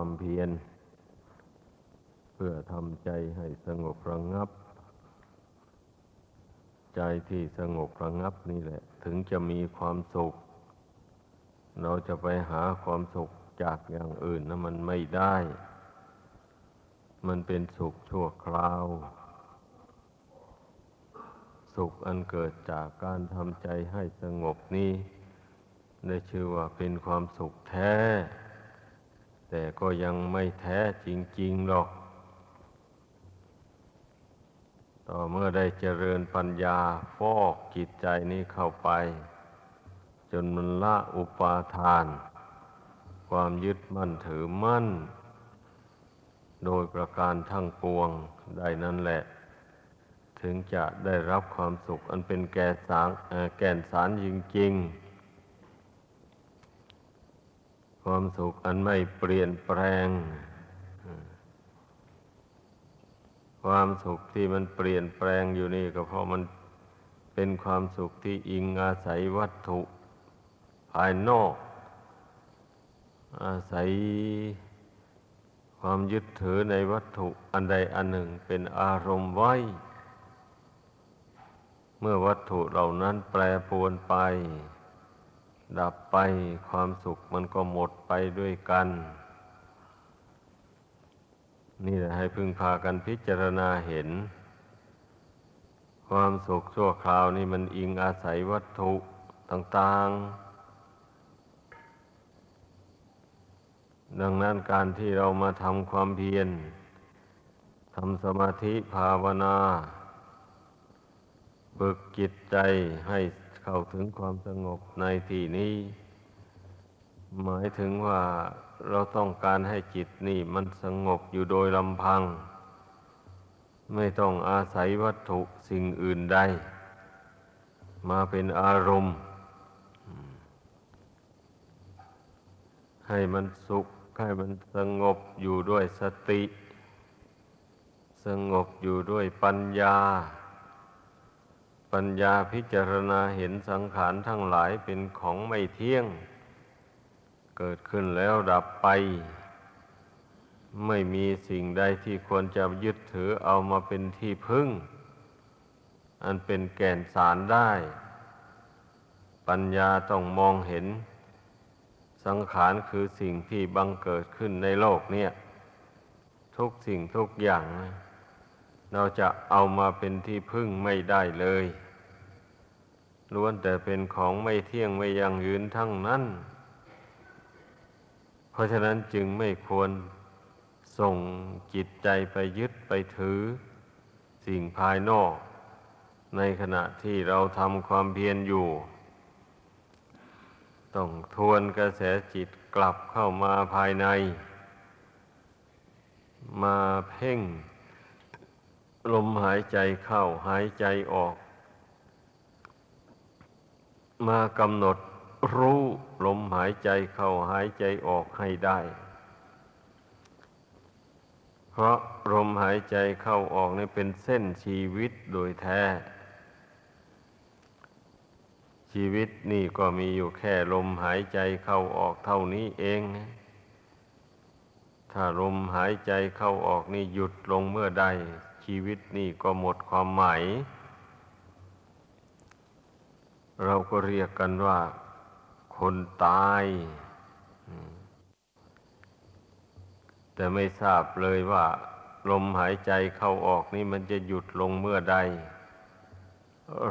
ความเพียร เพื่อทำใจให้สงบระงับ ใจที่สงบระงับนี่แหละ ถึงจะมีความสุข เราจะไปหาความสุขจากอย่างอื่นนะมันไม่ได้ มันเป็นสุขชั่วคราว สุขอันเกิดจากการทำใจให้สงบนี้ได้ชื่อว่าเป็นความสุขแท้ แต่ก็ยังไม่แท้จริงๆหรอก ต่อเมื่อได้เจริญปัญญาฟอกจิตใจนี้เข้าไป จนมันละอุปาทาน ความยึดมั่นถือมั่น โดยประการทั้งปวงได้นั่นแหละ ถึงจะได้รับความสุขอันเป็นแก่สารแก่นสารจริงๆ ความสุขอันไม่เปลี่ยนแปลง ความสุขที่มันเปลี่ยนแปลงอยู่นี่ก็เพราะมันเป็นความสุขที่อิงอาศัยวัตถุภายนอก อาศัยความยึดถือในวัตถุอันใดอันหนึ่งเป็นอารมณ์ไว้ เมื่อวัตถุเหล่านั้นแปรปรวนไป ดับไปความสุขมันก็หมดไปด้วยกัน นี่แหละให้พึงพากันพิจารณาเห็น ความสุขชั่วคราวนี่มันอิงอาศัยวัตถุต่างๆ ดังนั้นการที่เรามาทำความเพียรทำสมาธิภาวนา ฝึกจิตใจให้ เข้าถึงความสงบในที่นี้ หมายถึงว่าเราต้องการให้จิตนี่มันสงบอยู่โดยลำพัง ไม่ต้องอาศัยวัตถุสิ่งอื่นใด มาเป็นอารมณ์ ให้มันสุข ให้มันสงบอยู่ด้วยสติ สงบอยู่ด้วยปัญญา ปัญญาพิจารณาเห็นสังขารทั้งหลายเป็นของไม่เที่ยง เกิดขึ้นแล้วดับไป ไม่มีสิ่งใดที่ควรจะยึดถือเอามาเป็นที่พึ่ง อันเป็นแก่นสารได้ ปัญญาต้องมองเห็น สังขารคือสิ่งที่บังเกิดขึ้นในโลกเนี่ย ทุกสิ่งทุกอย่าง เราจะเอามาเป็นที่พึ่งไม่ได้เลยล้วนแต่เป็นของไม่เที่ยงไม่ยั่งยืนทั้งนั้น เพราะฉะนั้นจึงไม่ควรส่งจิตใจไปยึดไปถือ สิ่งภายนอก ในขณะที่เราทำความเพียรอยู่ ต้องทวนกระแสจิตกลับเข้ามาภายใน มาเพ่ง ลมหายใจเข้าหายใจออก มากำหนดรู้ลมหายใจเข้าหายใจออกให้ได้ เพราะลมหายใจเข้าออกนี่เป็นเส้นชีวิตโดยแท้ ชีวิตนี่ก็มีอยู่แค่ลมหายใจเข้าออกเท่านี้เอง ถ้าลมหายใจเข้าออกนี่หยุดลงเมื่อใด ชีวิตนี่ก็หมดความหมาย เราก็เรียกกันว่าคนตาย แต่ไม่ทราบเลยว่า ลมหายใจเข้าออกนี่มันจะหยุดลงเมื่อใด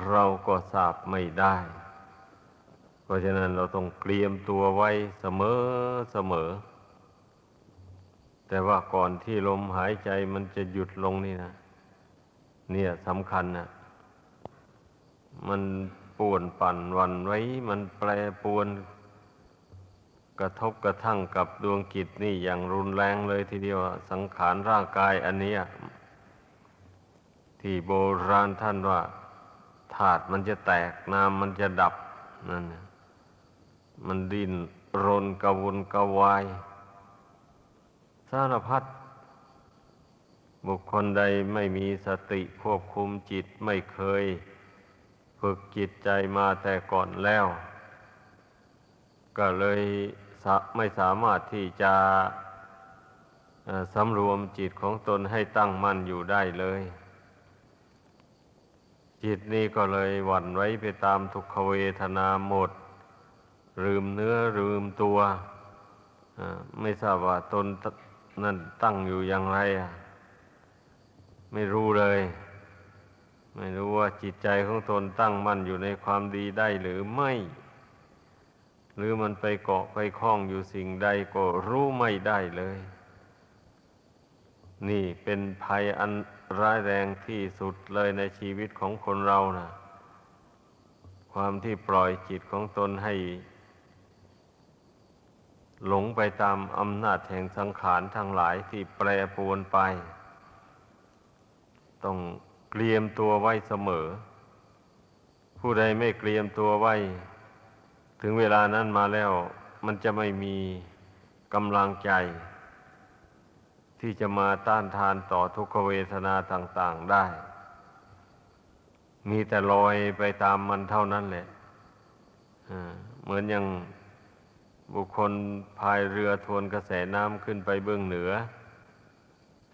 เราก็ทราบไม่ได้ เพราะฉะนั้นเราต้องเตรียมตัวไว้เสมอเสมอแต่ว่าก่อนที่ลมหายใจมันจะหยุดลงนี่นะ เนี่ยสำคัญนะมันป่วนปั่นวันไว้ มันแปรปวนกระทบกระทั่งกับดวงกิจนี่อย่างรุนแรงเลยทีเดียวสังขารร่างกายอันนี้ที่โบราณท่านว่าธาตุมันจะแตกน้ำมันจะดับนั่นมันดิ้นรนกระวนกระวาย สารพัด บุคคลใดไม่มีสติควบคุมจิตไม่เคย ฝึกจิตใจมาแต่ก่อนแล้ว ก็เลยไม่สามารถที่จะสำรวมจิตของตนให้ตั้งมั่นอยู่ได้เลย จิตนี้ก็เลยหวั่นไว้ไปตามทุกขเวทนาหมด ลืมเนื้อลืมตัว ไม่ทราบว่าตนนั่นตั้งอยู่อย่างไรอะ ไม่รู้เลย ไม่รู้ว่าจิตใจของตนตั้งมั่นอยู่ในความดีได้หรือไม่ หรือมันไปเกาะไปคล้องอยู่สิ่งใดก็รู้ไม่ได้เลย นี่เป็นภัยอันร้ายแรงที่สุดเลยในชีวิตของคนเรานะความที่ปล่อยจิตของตนให้ หลงไปตามอำนาจแห่งสังขารทั้งหลายที่แปรปรวนไป ต้องเตรียมตัวไว้เสมอ ผู้ใดไม่เตรียมตัวไว้ ถึงเวลานั้นมาแล้ว มันจะไม่มีกำลังใจ ที่จะมาต้านทานต่อทุกขเวทนาต่าง ๆได้ มีแต่ลอยไปตามมันเท่านั้นแหละเหมือนอย่างบุคคลพายเรือทวนกระแสน้ำขึ้นไปเบื้องเหนือ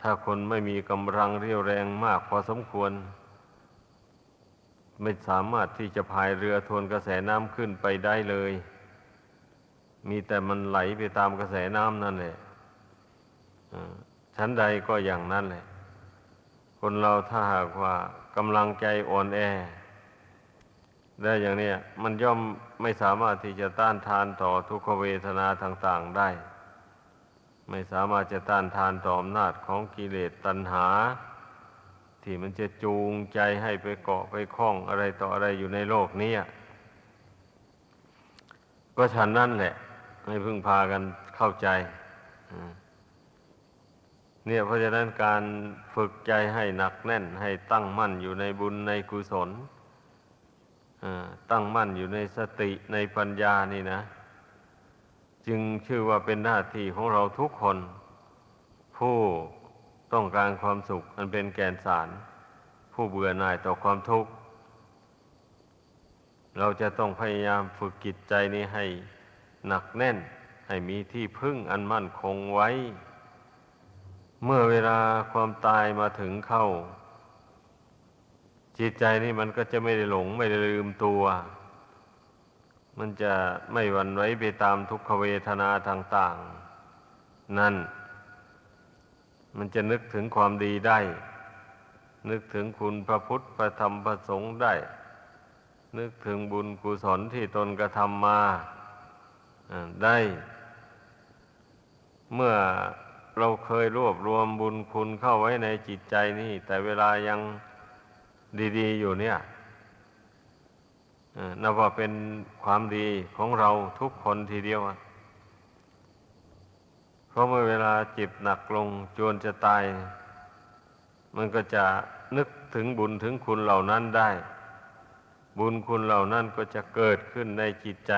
ถ้าคนไม่มีกำลังเรี่ยวแรงมากพอสมควร ไม่สามารถที่จะพายเรือทวนกระแสน้ำขึ้นไปได้เลย มีแต่มันไหลไปตามกระแสน้ำนั่นแหละชั้นใดก็อย่างนั้นแหละ คนเราถ้าหากว่ากำลังใจอ่อนแอ ได้อย่างนี้มันย่อมไม่สามารถที่จะต้านทานต่อทุกขเวทนาต่าง ๆ ได้ ไม่สามารถจะต้านทานต่ออำนาจของกิเลสตัณหา ที่มันจะจูงใจให้ไปเกาะไปคล้องอะไรต่ออะไรอยู่ในโลกนี้ก็ฉันนั่นแหละ ให้พึ่งพากันเข้าใจเนี่ยเพราะฉะนั้นการฝึกใจให้หนักแน่น ให้ตั้งมั่นอยู่ในบุญในกุศลตั้งมั่นอยู่ในสติในปัญญานี่นะ จึงชื่อว่าเป็นหน้าที่ของเราทุกคน ผู้ต้องการความสุข อันเป็นแกนสาร ผู้เบื่อหน่ายต่อความทุกข์ เราจะต้องพยายามฝึกจิตใจนี้ให้หนักแน่น ให้มีที่พึ่งอันมั่นคงไว้ เมื่อเวลาความตายมาถึงเข้า จิตใจนี่มันก็จะไม่ได้หลงไม่ได้ลืมตัว มันจะไม่หวันไหวไปตามทุกขเวทนาต่างๆ นั่น มันจะนึกถึงความดีได้ นึกถึงคุณพระพุทธพระธรรมพระสงฆ์ได้ นึกถึงบุญกุศลที่ตนกระทำมาได้ เมื่อเราเคยรวบรวมบุญคุณเข้าไว้ในจิตใจนี่ แต่เวลายังดี ๆ อยู่เนี่ย นับว่าเป็นความดีของเราทุกคนทีเดียวเพราะเมื่อเวลาจิตหนักลงจวนจะตาย มันก็จะนึกถึงบุญถึงคุณเหล่านั้นได้ บุญคุณเหล่านั้นก็จะเกิดขึ้นในจิตใจ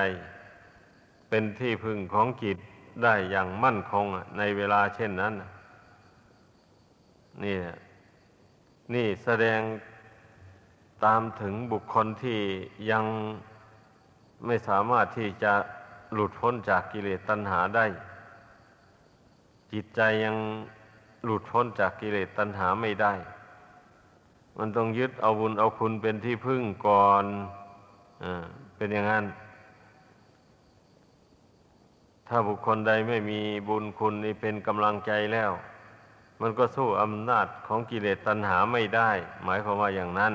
เป็นที่พึ่งของจิตได้อย่างมั่นคงในเวลาเช่นนั้นนี่นี่แสดง ตามถึงบุคคลที่ยังไม่สามารถที่จะหลุดพ้นจากกิเลสตัณหาได้ จิตใจยังหลุดพ้นจากกิเลสตัณหาไม่ได้ มันต้องยึดเอาบุญเอาคุณเป็นที่พึ่งก่อนอเป็นอย่างนั้น ถ้าบุคคลใดไม่มีบุญคุณนี่เป็นกำลังใจแล้ว มันก็สู้อำนาจของกิเลสตัณหาไม่ได้ หมายความว่าอย่างนั้น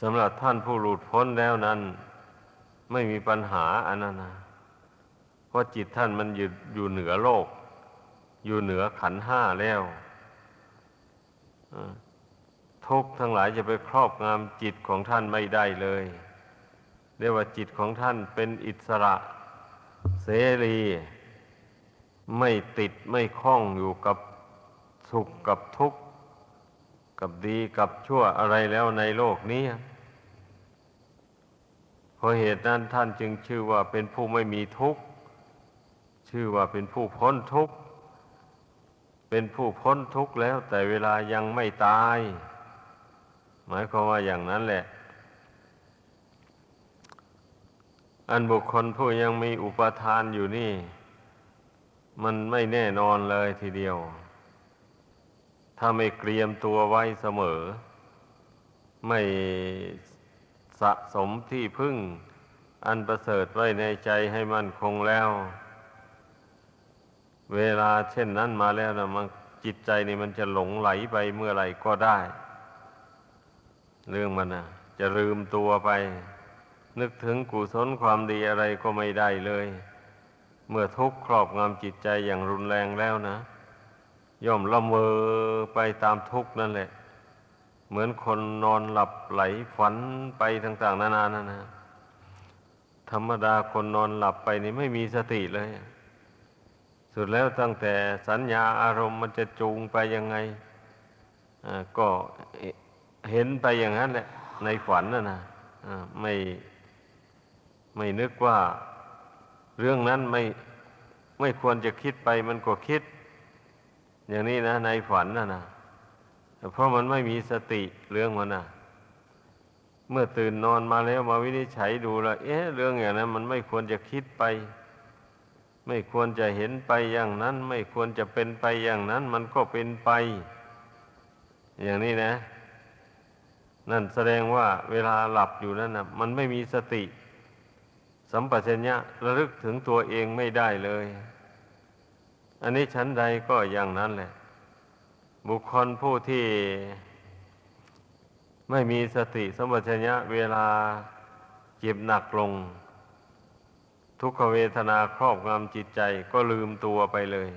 สำหรับท่านผู้หลุดพ้นแล้วนั้น ไม่มีปัญหาอันนั้นนะเพราะจิตท่านมันอยู่อยู่เหนือโลก อยู่เหนือขันห้าแล้วทุกทั้งหลายจะไปครอบงำจิตของท่านไม่ได้เลย เรียกว่าจิตของท่านเป็นอิสระ เสรี ไม่ติดไม่คล้องอยู่กับสุขกับทุกข์ กับดีกับชั่วอะไรแล้วในโลกนี้เพราะเหตุนั้นท่านจึงชื่อว่าเป็นผู้ไม่มีทุกข์ ชื่อว่าเป็นผู้พ้นทุกข์ เป็นผู้พ้นทุกข์แล้วแต่เวลายังไม่ตาย หมายความว่าอย่างนั้นแหละ อันบุคคลผู้ยังมีอุปทานอยู่นี่ มันไม่แน่นอนเลยทีเดียว ถ้าไม่เตรียมตัวไว้เสมอ ไม่สะสมที่พึ่งอันประเสริฐไว้ในใจให้มั่นคงแล้ว เวลาเช่นนั้นมาแล้วนะมันจิตใจนี่มันจะหลงไหลไปเมื่อไหร่ก็ได้ เรื่องมันนะจะลืมตัวไป นึกถึงกุศลความดีอะไรก็ไม่ได้เลย เมื่อทุกข์ครอบงำจิตใจอย่างรุนแรงแล้วนะ ย่อมละเมอไปตามทุกข์นั่นแหละ เหมือนคนนอนหลับไหลฝันไปต่าง ๆ นานานั่นนะธรรมดาคนนอนหลับไปนี่ไม่มีสติเลย สุดแล้วตั้งแต่สัญญาอารมณ์มันจะจูงไปยังไงก็เห็นไปอย่างนั้นแหละ ในฝันน่ะนะไม่ไม่นึกว่าเรื่องนั้นไม่ไม่ควรจะคิดไปมันก็คิด อย่างนี้นะ ในฝันนะนะเพราะมันไม่มีสติเรื่องมันนะเมื่อตื่นนอนมาแล้วมาวินิจฉัยดูแล้วเอ๊ะเรื่องอย่างนั้น มันไม่ควรจะคิดไป ไม่ควรจะเห็นไปอย่างนั้น ไม่ควรจะเป็นไปอย่างนั้น มันก็เป็นไป อย่างนี้นะ นั่นแสดงว่าเวลาหลับอยู่นั้นนะมันไม่มีสติ สัมปชัญญะระลึกถึงตัวเองไม่ได้เลย อันนี้ชั้นใดก็อย่างนั้นแหละ บุคคลผู้ที่ไม่มีสติสมปชัญญะเวลาเจ็บหนักลง ทุกขเวทนาครอบงำจิตใจก็ลืมตัวไปเลย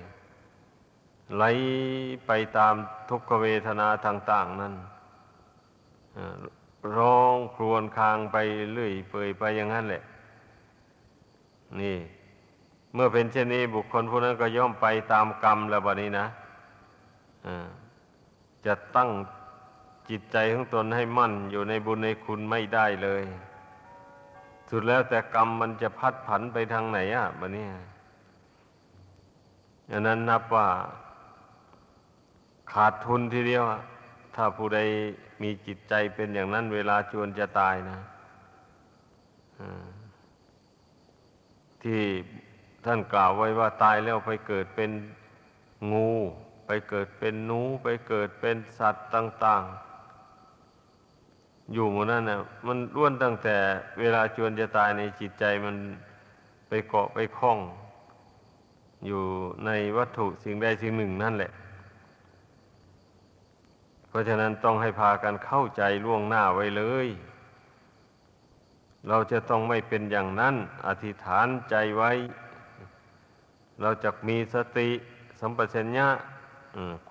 ไหลไปตามทุกขเวทนาต่าง ๆนั้นร้องครวญคางไปเรื่อยเปื่อยไปอย่างนั้นแหละ นี่ เมื่อเป็นเช่นนี้บุคคลผู้นั้นก็ย่อมไปตามกรรมแล้วบัดนี้นะจะตั้งจิตใจของตนให้มั่นอยู่ในบุญในคุณไม่ได้เลย สุดแล้วแต่กรรมมันจะพัดผันไปทางไหนอะบัดนี้อันนั้นนับว่า ขาดทุนทีเดียวถ้าผู้ใดมีจิตใจเป็นอย่างนั้น เวลาชวนจะตายนะที่ ท่านกล่าวไว้ว่าตายแล้วไปเกิดเป็นงู ไปเกิดเป็นหนู ไปเกิดเป็นสัตว์ต่าง ๆ อยู่หมดนั่นนะมันล้วนตั้งแต่เวลาชวนจะตายในจิตใจมันไปเกาะไปคล้อง อยู่ในวัตถุสิ่งใดสิ่งหนึ่งนั่นแหละ เพราะฉะนั้นต้องให้พากันเข้าใจล่วงหน้าไว้เลยเราจะต้องไม่เป็นอย่างนั้น อธิษฐานใจไว้ เราจะมีสติสัมปชัญญะ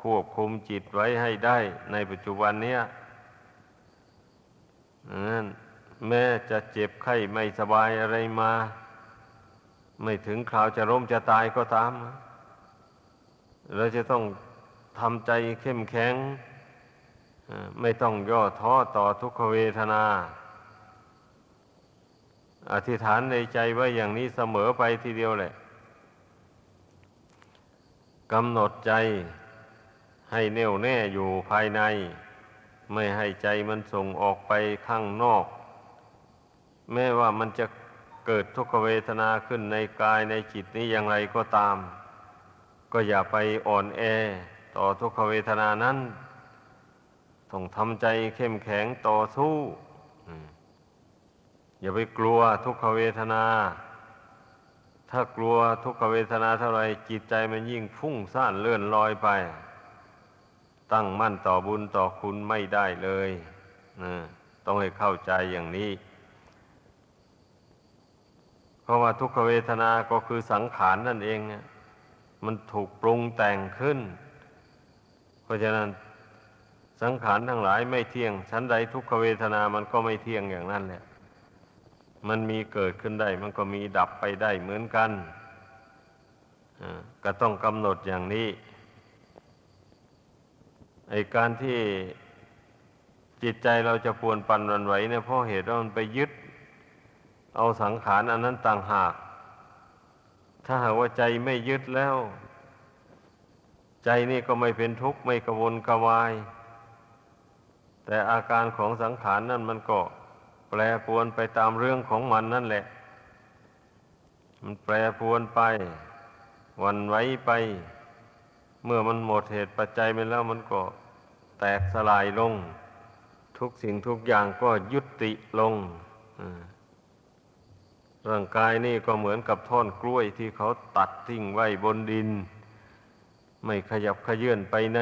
ควบคุมจิตไว้ให้ได้ในปัจจุบันเนี้ยนั้นแม้จะเจ็บไข้ไม่สบายอะไรมา ไม่ถึงคราวจะร่มจะตายก็ตาม เราจะต้องทำใจเข้มแข็ง ไม่ต้องย่อท้อต่อทุกขเวทนา อธิษฐานในใจไว้อย่างนี้เสมอไปทีเดียวแหละ กำหนดใจให้แน่วแน่อยู่ภายใน ไม่ให้ใจมันส่งออกไปข้างนอก แม้ว่ามันจะเกิดทุกขเวทนาขึ้นในกายในจิตนี้อย่างไรก็ตาม ก็อย่าไปอ่อนแอต่อทุกขเวทนานั้นต้องทำใจเข้มแข็งต่อสู้อย่าไปกลัวทุกขเวทนา ถ้ากลัวทุกขเวทนาเท่าไรจิตใจมันยิ่งฟุ้งซ่านเลื่อนลอยไป ตั้งมั่นต่อบุญต่อคุณไม่ได้เลยต้องให้เข้าใจอย่างนี้ เพราะว่าทุกขเวทนาก็คือสังขารนนั่นเองมันถูกปรุงแต่งขึ้น เพราะฉะนั้นสังขารทั้งหลายไม่เที่ยงชั้นใดทุกขเวทนามันก็ไม่เที่ยงอย่างนั้นแหละ มันมีเกิดขึ้นได้ มันก็มีดับไปได้เหมือนกันก็ต้องกำหนดอย่างนี้ไอการที่จิตใจเราจะปวนปันวันไหวเนี่ยเพราะเหตุว่ามันไปยึด เอาสังขารอันนั้นต่างหาก ถ้าหากว่าใจไม่ยึดแล้ว ใจนี่ก็ไม่เป็นทุกข์ไม่กระวนกระวาย แต่อาการของสังขารนั่นมันก็ แปรปวนไปตามเรื่องของมันนั่นแหละ มันแปรปวนไป วันไหวไป เมื่อมันหมดเหตุปัจจัยไปแล้วมันก็แตกสลายลง ทุกสิ่งทุกอย่างก็ยุติลงร่างกายนี่ก็เหมือนกับท่อนกล้วยที่เขาตัดทิ้งไว้บนดิน ไม่ขยับขยื่นไปไหน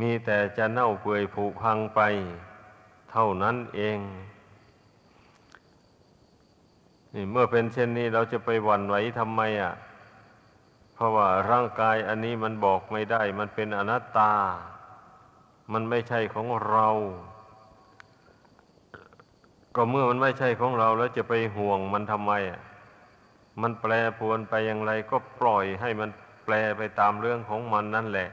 มีแต่จะเน่าเปื่อยผุพังไป เท่านั้นเองนี่เมื่อเป็นเช่นนี้เราจะไปหวั่นไหวทำไมอะ เพราะว่าร่างกายอันนี้มันบอกไม่ได้ มันเป็นอนัตตา มันไม่ใช่ของเรา ก็เมื่อมันไม่ใช่ของเราแล้วจะไปห่วงมันทำไมอะ มันแปรปวนไปอย่างไร ก็ปล่อยให้มันแปลไปตามเรื่องของมันนั่นแหละ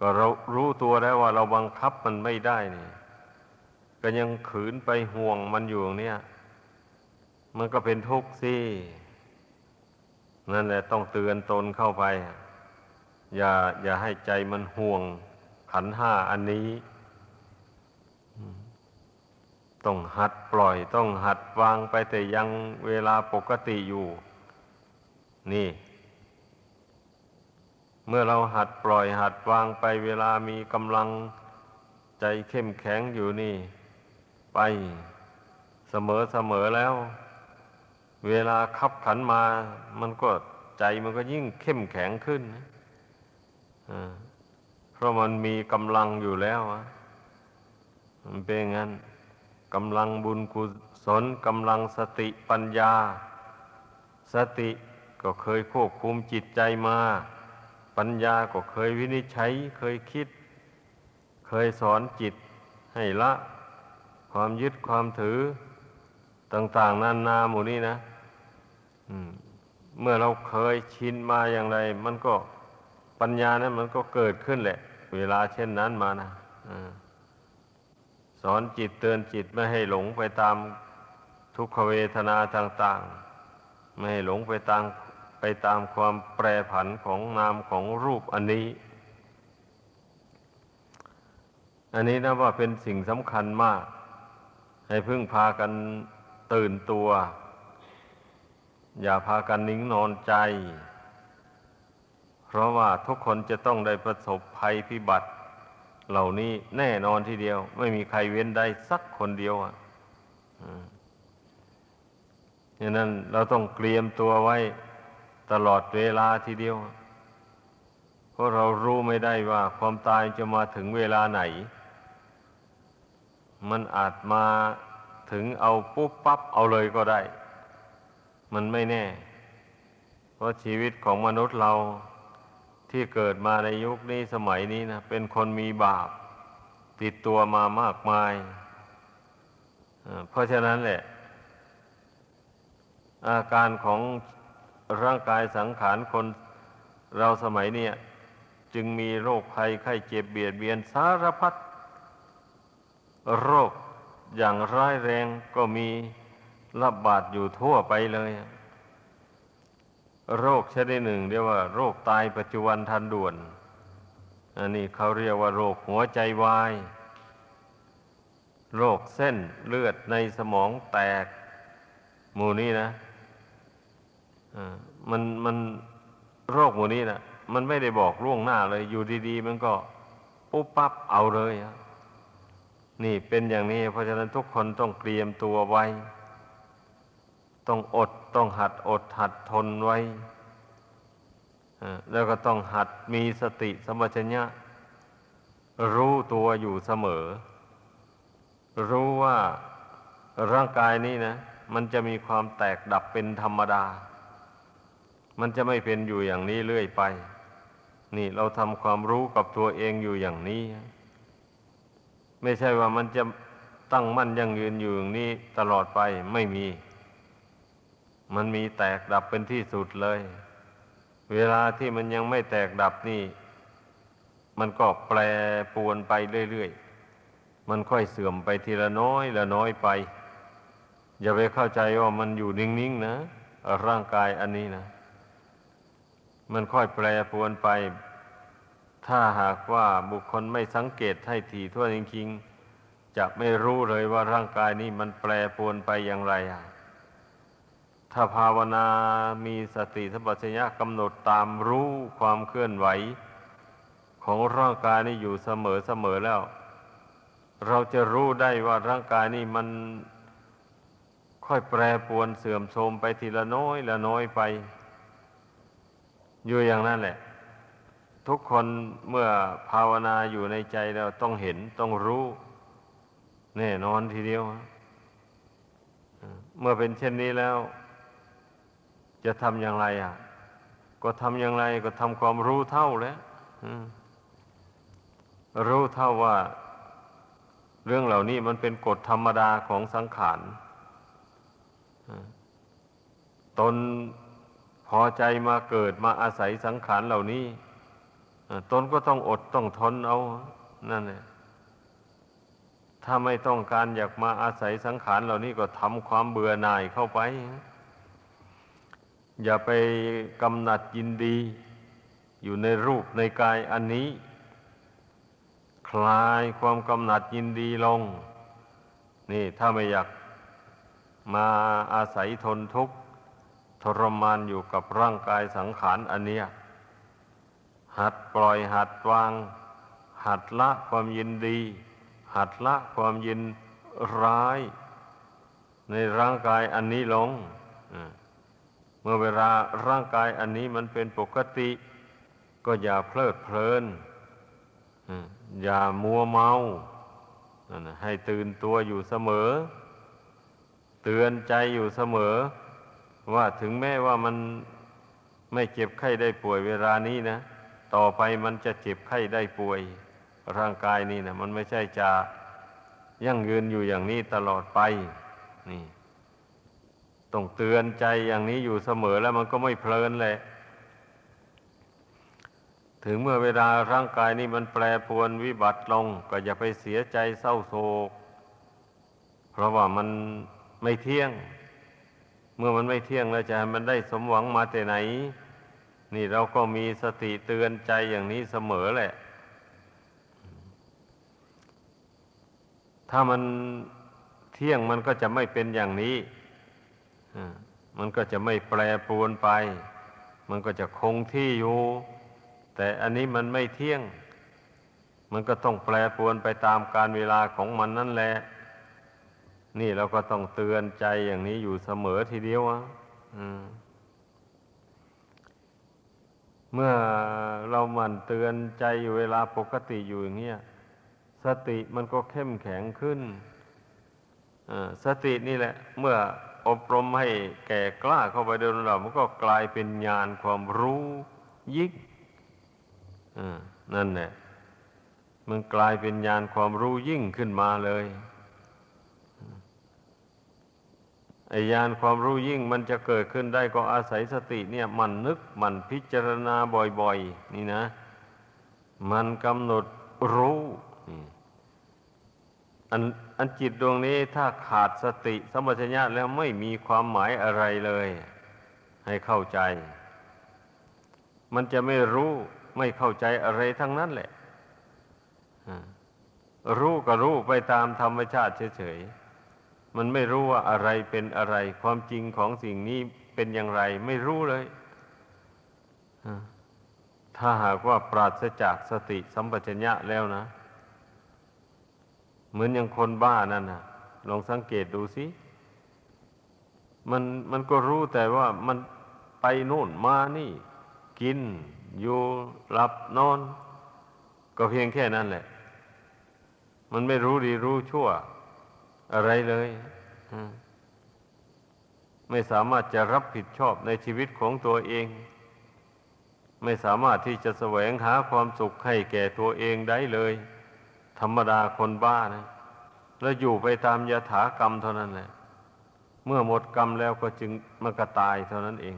ก็เรารู้ตัวแล้วว่าเราบังคับมันไม่ได้นี่ ก็ยังขืนไปห่วงมันอยู่อย่างเนี้ยมันก็เป็นทุกข์สินั่นแหละต้องเตือนตนเข้าไป อย่า อย่าให้ใจมันห่วง ขันห้าอันนี้ต้องหัดปล่อย ต้องหัดวางไปแต่ยังเวลาปกติอยู่ นี่ เมื่อเราหัดปล่อยหัดวางไปเวลามีกำลังใจเข้มแข็งอยู่นี่ ไปเสมอเสมอแล้ว เวลาขับขันมา มันก็ใจมันก็ยิ่งเข้มแข็งขึ้นเพราะมันมีกำลังอยู่แล้วมันเป็นงั้นกำลังบุญกุศลกำลังสติปัญญา สติก็เคยควบคุมจิตใจมา ปัญญาก็เคยวินิจฉัย เคยคิด เคยสอนจิตให้ละ ความยึดความถือต่าง ๆ นานาหมู่นี้นะเมื่อเราเคยชินมาอย่างไร มันก็ปัญญานั้นมันก็เกิดขึ้นแหละ เวลาเช่นนั้นมานะอสอนจิตเตือนจิตไม่ให้หลงไปตามทุกขเวทนาต่าง ๆ ไม่ให้หลงไปตามไปตามความแปรผันของนามของรูปอันนี้ อันนี้นะว่าเป็นสิ่งสำคัญมาก ให้พึ่งพากันตื่นตัว อย่าพากันนิ่งนอนใจ เพราะว่าทุกคนจะต้องได้ประสบภัยพิบัติ เหล่านี้แน่นอนทีเดียว ไม่มีใครเว้นได้สักคนเดียวอะดังนั้นเราต้องเตรียมตัวไว้ตลอดเวลาทีเดียว เพราะเรารู้ไม่ได้ว่าความตายจะมาถึงเวลาไหน มันอาจมาถึงเอาปุ๊บปั๊บเอาเลยก็ได้ มันไม่แน่ เพราะชีวิตของมนุษย์เราที่เกิดมาในยุคนี้สมัยนี้นะเป็นคนมีบาป ติดตัวมามากมาย เพราะฉะนั้นแหละ อาการของร่างกายสังขารคนเราสมัยนี้จึงมีโรคภัยไข้เจ็บเบียดเบียนสารพัด โรคอย่างร้ายแรงก็มีระบาดอยู่ทั่วไปเลย โรคชนิดหนึ่งเรียกว่า โรคตายปัจจุบันทันด่วน อันนี้เขาเรียกว่าโรคหัวใจวาย โรคเส้นเลือดในสมองแตก หมู่นี้นะมันมันโรคหมู่นี้นะมันไม่ได้บอกล่วงหน้าเลย อยู่ดี ๆ มันก็ปุ๊บปั๊บเอาเลยอะ นี่เป็นอย่างนี้ เพราะฉะนั้นทุกคนต้องเตรียมตัวไว้ ต้องอดต้องหัดอดหัดทนไว้แล้วก็ต้องหัดมีสติสมัชัญญะ รู้ตัวอยู่เสมอ รู้ว่าร่างกายนี้นะ มันจะมีความแตกดับเป็นธรรมดา มันจะไม่เป็นอยู่อย่างนี้เรื่อยไป นี่เราทำความรู้กับตัวเองอยู่อย่างนี้ ไม่ใช่ว่ามันจะตั้งมั่นยั่งยืนอยู่อย่างนี้ตลอดไปไม่มี มันมีแตกดับเป็นที่สุดเลย เวลาที่มันยังไม่แตกดับนี่ มันก็แปรปวนไปเรื่อยๆ มันค่อยเสื่อมไปทีละน้อยละน้อยไป อย่าไปเข้าใจว่ามันอยู่นิ่งๆนะ ร่างกายอันนี้นะ มันค่อยแปรปวนไป ถ้าหากว่าบุคคลไม่สังเกตให้ถี่ถ้วนจริงๆจะไม่รู้เลยว่าร่างกายนี้มันแปรปรวนไปอย่างไร ถ้าภาวนามีสติสัมปชัญญะกำหนดตามรู้ความเคลื่อนไหว ของร่างกายนี่อยู่เสมอเสมอแล้ว เราจะรู้ได้ว่าร่างกายนี่มันค่อยแปรปรวนเสื่อมโทรมไปทีละน้อยละน้อยไป อยู่อย่างนั้นแหละ ทุกคนเมื่อภาวนาอยู่ในใจแล้วต้องเห็นต้องรู้ แน่นอนทีเดียว เมื่อเป็นเช่นนี้แล้ว จะทำอย่างไรอะ ก็ทำอย่างไรก็ทำความรู้เท่าแล้วรู้เท่าว่า เรื่องเหล่านี้มันเป็นกฎธรรมดาของสังขารตนพอใจมาเกิดมาอาศัยสังขารเหล่านี้ ตนก็ต้องอดต้องทนเอานั่นแหละถ้าไม่ต้องการอยากมาอาศัยสังขารเหล่านี้ก็ทำความเบื่อหน่ายเข้าไป อย่าไปกำหนัดยินดี อยู่ในรูปในกายอันนี้ คลายความกำหนัดยินดีลง นี่ถ้าไม่อยากมาอาศัยทนทุกข์ทรมานอยู่กับร่างกายสังขารอันเนี้ย หัดปล่อยหัดวาง หัดละความยินดี หัดละความยินร้าย ในร่างกายอันนี้ลง เมื่อเวลาร่างกายอันนี้มันเป็นปกติ ก็อย่าเพลิดเพลิน อย่ามัวเมาให้ตื่นตัวอยู่เสมอ เตือนใจอยู่เสมอ ว่าถึงแม้ว่ามันไม่เจ็บไข้ได้ป่วยเวลานี้นะ ต่อไปมันจะเจ็บไข้ได้ป่วยร่างกายนี่นะมันไม่ใช่จะยั่งยืนอยู่อย่างนี้ตลอดไป นี่ต้องเตือนใจอย่างนี้อยู่เสมอแล้วมันก็ไม่เพลินเลยถึงเมื่อเวลาร่างกายนี้มันแปรปรวนวิบัติลง ก็อย่าไปเสียใจเศร้าโศก เพราะว่ามันไม่เที่ยง เมื่อมันไม่เที่ยงแล้วจะมันได้สมหวังมาแต่ไหน นี่เราก็มีสติเตือนใจอย่างนี้เสมอแหละ ถ้ามันเที่ยงมันก็จะไม่เป็นอย่างนี้มันก็จะไม่แปรปรวนไป มันก็จะคงที่อยู่ แต่อันนี้มันไม่เที่ยง มันก็ต้องแปรปรวนไปตามการเวลาของมันนั่นแหละ นี่เราก็ต้องเตือนใจอย่างนี้อยู่เสมอทีเดียวอะ อืม เมื่อเราหมั่นเตือนใจอยู่เวลาปกติอยู่อย่างเงี้ยสติมันก็เข้มแข็งขึ้นสตินี่แหละ เมื่ออบรมให้แก่กล้าเข้าไปโดยลำดับมันก็กลายเป็นญาณความรู้ยิ่งนั่นแหละมันกลายเป็นญาณความรู้ยิ่งขึ้นมาเลย ไอ้ญาณความรู้ยิ่งมันจะเกิดขึ้นได้ก็อาศัยสติเนี่ยมันนึกมันพิจารณาบ่อยๆ นี่นะ มันกำหนดรู้อันอันจิตดวงนี้ถ้าขาดสติสัมปชัญญะแล้วไม่มีความหมายอะไรเลย ให้เข้าใจ มันจะไม่รู้ไม่เข้าใจอะไรทั้งนั้นแหละรู้ก็รู้ไปตามธรรมชาติเฉยๆ มันไม่รู้ว่าอะไรเป็นอะไร ความจริงของสิ่งนี้เป็นอย่างไร ไม่รู้เลยถ้าหากว่าปราศจากสติสัมปชัญญะแล้วนะ เหมือนอย่างคนบ้านั่นนะลองสังเกตดูสิ มันมันก็รู้แต่ว่ามันไปโน่นมานี่ กิน อยู่หลับนอน ก็เพียงแค่นั้นแหละ มันไม่รู้ดีรู้ชั่ว อะไรเลยไม่สามารถจะรับผิดชอบในชีวิตของตัวเอง ไม่สามารถที่จะแสวงหาความสุขให้แก่ตัวเองได้เลย ธรรมดาคนบ้านะแล้วอยู่ไปตามยถากรรมเท่านั้นแหละเมื่อหมดกรรมแล้วก็จึงมากระตายเท่านั้นเอง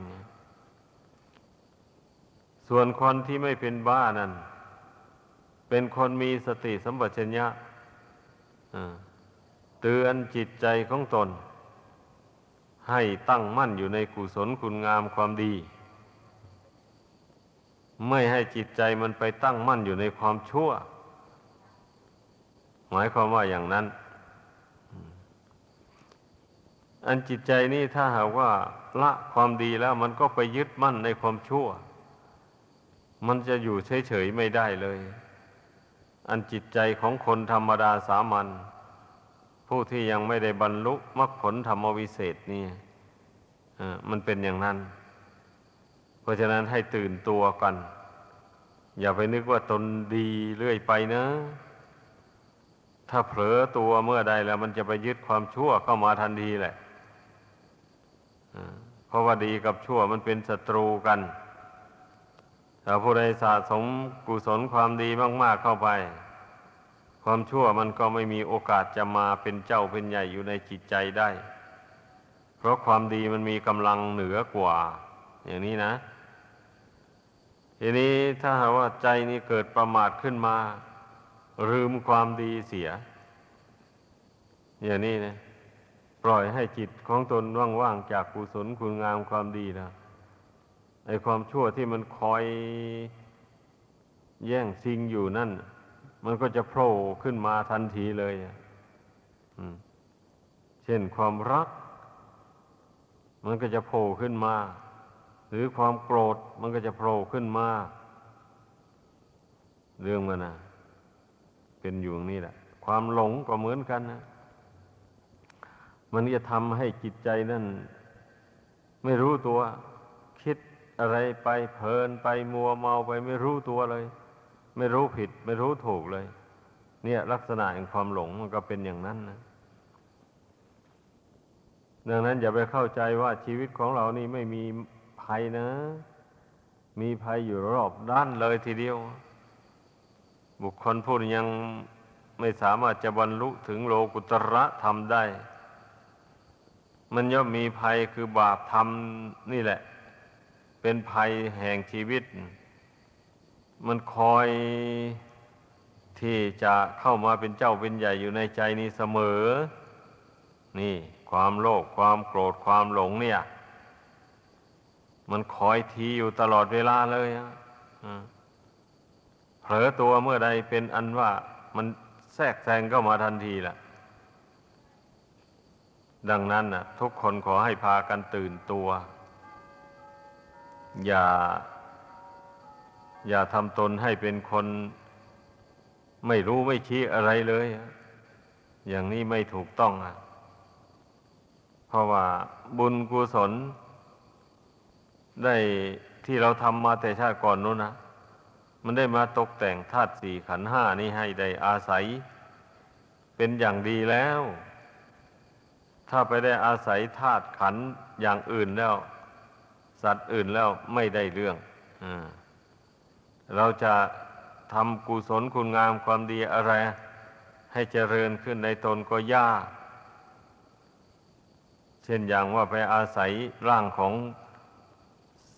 ส่วนคนที่ไม่เป็นบ้านั้น เป็นคนมีสติสัมปชัญญะอ่า เตือนจิตใจของตน ให้ตั้งมั่นอยู่ในกุศลคุณงามความดี ไม่ให้จิตใจมันไปตั้งมั่นอยู่ในความชั่ว หมายความว่าอย่างนั้น อันจิตใจนี่ถ้าหากว่าละความดีแล้วมันก็ไปยึดมั่นในความชั่ว มันจะอยู่เฉยๆไม่ได้เลย อันจิตใจของคนธรรมดาสามัญ ผู้ที่ยังไม่ได้บรรลุมรรคผลธรรมวิเศษนี่มันเป็นอย่างนั้น เพราะฉะนั้นให้ตื่นตัวกัน อย่าไปนึกว่าตนดีเรื่อยไปนะ ถ้าเผลอตัวเมื่อใดแล้วมันจะไปยึดความชั่วเข้ามาทันทีแหละเพราะว่าดีกับชั่วมันเป็นศัตรูกันถ้าผู้ใดสะสมกุศลความดีมาก ๆเข้าไป ความชั่วมันก็ไม่มีโอกาสจะมาเป็นเจ้าเป็นใหญ่อยู่ในจิตใจได้ เพราะความดีมันมีกำลังเหนือกว่า อย่างนี้นะ ทีนี้ถ้าหาว่าใจนี้เกิดประมาทขึ้นมา ลืมความดีเสีย อย่างนี้นะปล่อยให้จิตของตนว่างๆจากกุศลคุณงามความดีนะไอ้ความชั่วที่มันคอยแย่งชิงอยู่นั่น มันก็จะโผล่ขึ้นมาทันทีเลยเช่นความรัก มันก็จะโผล่ขึ้นมา หรือความโกรธมันก็จะโผล่ขึ้นมา เรื่องมันนะเป็นอยู่อย่างนี้แหละ ความหลงก็เหมือนกันนะมันจะทำให้จิตใจนั่น ไม่รู้ตัว คิดอะไรไปเพลินไปมัวเมาไปไม่รู้ตัวเลย ไม่รู้ผิด ไม่รู้ถูกเลย เนี่ย ลักษณะแห่งความหลงมันก็เป็นอย่างนั้นนะดังนั้นอย่าไปเข้าใจว่าชีวิตของเรานี่ไม่มีภัยนะ มีภัยอยู่รอบด้านเลยทีเดียว บุคคลผู้ยังไม่สามารถจะบรรลุถึงโลกุตระธรรมได้ มันย่อมมีภัยคือบาปธรรมนี่แหละ เป็นภัยแห่งชีวิต มันคอยที่จะเข้ามาเป็นเจ้าเป็นใหญ่อยู่ในใจนี้เสมอ นี่ ความโลภความโกรธความหลงเนี่ย มันคอยทีอยู่ตลอดเวลาเลยอะอ่าเผลอตัวเมื่อใดเป็นอันว่ามันแทรกแซงเข้ามาทันทีแหละดังนั้นนะทุกคนขอให้พากันตื่นตัว อย่า อย่าทำตนให้เป็นคนไม่รู้ไม่ชี้อะไรเลย อย่างนี้ไม่ถูกต้องอะ เพราะว่าบุญกุศล ได้ที่เราทำมาแต่ชาติก่อนนู้นนะมันได้มาตกแต่งธาตุสี่ขันห้านี้ให้ได้อาศัย เป็นอย่างดีแล้ว ถ้าไปได้อาศัยธาตุขันอย่างอื่นแล้ว สัตว์อื่นแล้วไม่ได้เรื่องอา เราจะทำกุศลคุณงามความดีอะไร ให้เจริญขึ้นในตนก็ยาก เช่นอย่างว่าไปอาศัยร่างของ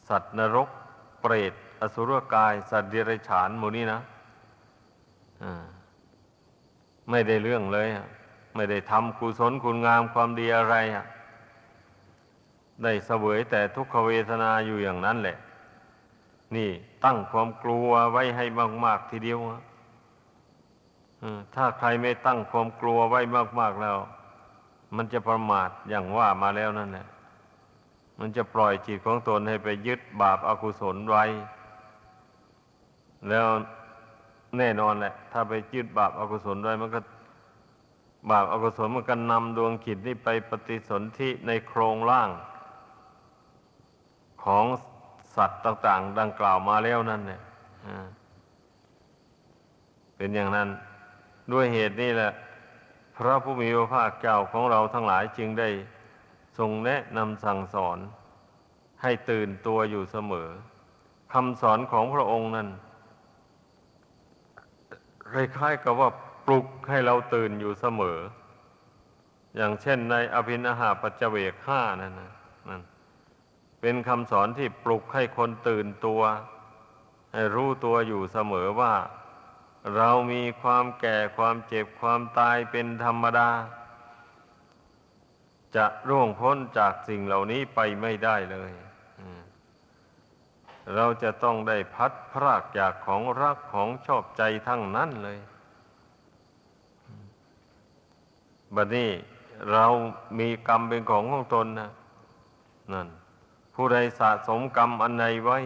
สัตว์นรก เปรต อสุรกาย สัตว์เดรัจฉานหมูนี้นะอ่าไม่ได้เรื่องเลย ไม่ได้ทำกุศลคุณงามความดีอะไร ได้เสวยแต่ทุกขเวทนาอยู่อย่างนั้นแหละ นี่ ตั้งความกลัวไว้ให้มาก ๆ ทีเดียวถ้าใครไม่ตั้งความกลัวไว้มาก ๆ แล้ว มันจะประมาทอย่างว่ามาแล้วนั่นแหละมันจะปล่อยจิตของตนให้ไปยึดบาปอากุศลไว้ แล้วแน่นอนแหละ ถ้าไปยึดบาปอากุศลไว้มันก็ บาปอากุศลมันก็นำดวงจิตนี้ไปปฏิสนธิในโครงร่าง ของ สัตว์ต่าง ๆ ดังกล่าวมาแล้วนั่นเนี่ยเป็นอย่างนั้น ด้วยเหตุนี้แหละ พระผู้มีพระภาคเจ้าของเราทั้งหลายจึงได้ทรงแนะนำสั่งสอน ให้ตื่นตัวอยู่เสมอคำสอนของพระองค์นั้นคล้ายๆกับว่าปลุกให้เราตื่นอยู่เสมอ อย่างเช่นในอภินาหาปัจเจเวกห้านั่นนะนั่น เป็นคำสอนที่ปลุกให้คนตื่นตัว ให้รู้ตัวอยู่เสมอว่า เรามีความแก่ความเจ็บความตายเป็นธรรมดา จะร่วงพ้นจากสิ่งเหล่านี้ไปไม่ได้เลยเราจะต้องได้พัดพรากจากของรักของชอบใจทั้งนั้นเลยบัดนี้เรามีกรรมเป็นของของตนนะนั่น ผู้ใดสะสมกรรมอันใดไว้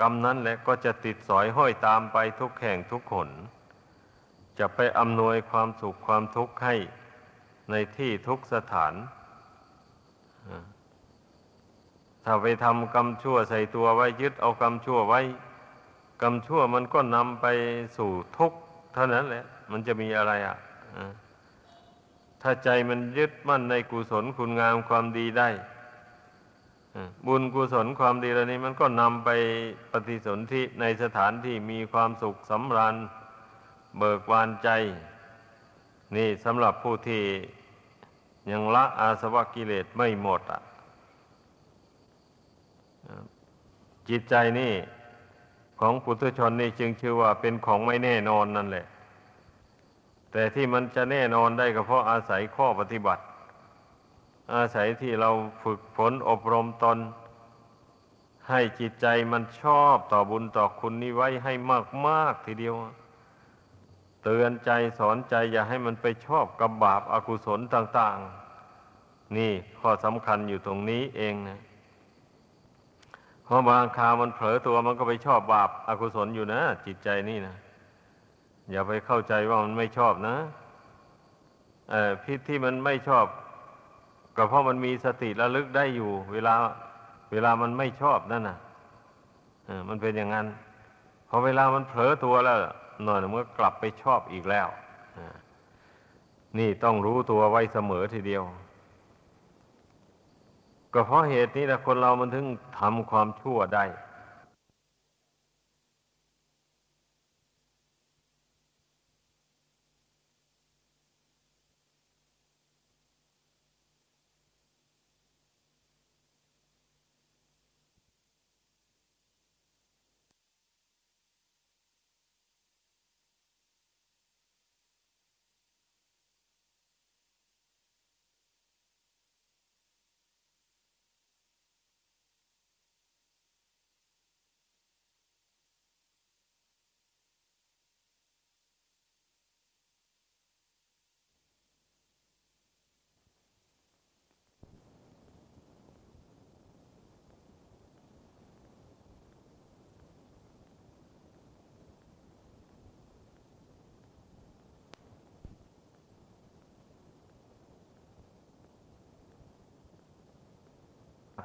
กรรมนั้นแหละก็จะติดสอยห้อยตามไปทุกแห่งทุกขน จะไปอำนวยความสุขความทุกข์ให้ในที่ทุกสถาน ถ้าไปทำกรรมชั่วใส่ตัวไว้ยึดเอากรรมชั่วไว้ กรรมชั่วมันก็นำไปสู่ทุกข์เท่านั้นแหละ มันจะมีอะไรอะถ้าใจมันยึดมั่นในกุศลคุณงามความดีได้ บุญกุศลความดีเหล่านี้มันก็นำไปปฏิสนธิในสถานที่มีความสุขสำราญเบิกบานใจ นี่สำหรับผู้ที่ยังละอาสวะกิเลสไม่หมดอะจิตใจนี่ของปุถุชนนี่จึงชื่อว่าเป็นของไม่แน่นอนนั่นแหละ แต่ที่มันจะแน่นอนได้ก็เพราะอาศัยข้อปฏิบัติ อาศัยที่เราฝึกฝนอบรมตน ให้จิตใจมันชอบต่อบุญต่อคุณนี้ไว้ให้มากๆทีเดียว เตือนใจสอนใจอย่าให้มันไปชอบกับบาปอากุศลต่าง ๆ นี่ข้อสำคัญอยู่ตรงนี้เองนะเพราะบางคามันเผลอตัวมันก็ไปชอบบาปอากุศลอยู่นะ จิตใจนี่นะอย่าไปเข้าใจว่ามันไม่ชอบนะเออพิษที่มันไม่ชอบ ก็เพราะมันมีสติระลึกได้อยู่ เวลา เวลามันไม่ชอบนั่นน่ะมันเป็นอย่างนั้นพอเวลามันเผลอตัวแล้วหน่อยมันก็กลับไปชอบอีกแล้วนี่ต้องรู้ตัวไว้เสมอทีเดียว ก็เพราะเหตุนี้แหละคนเรามันถึงทำความชั่วได้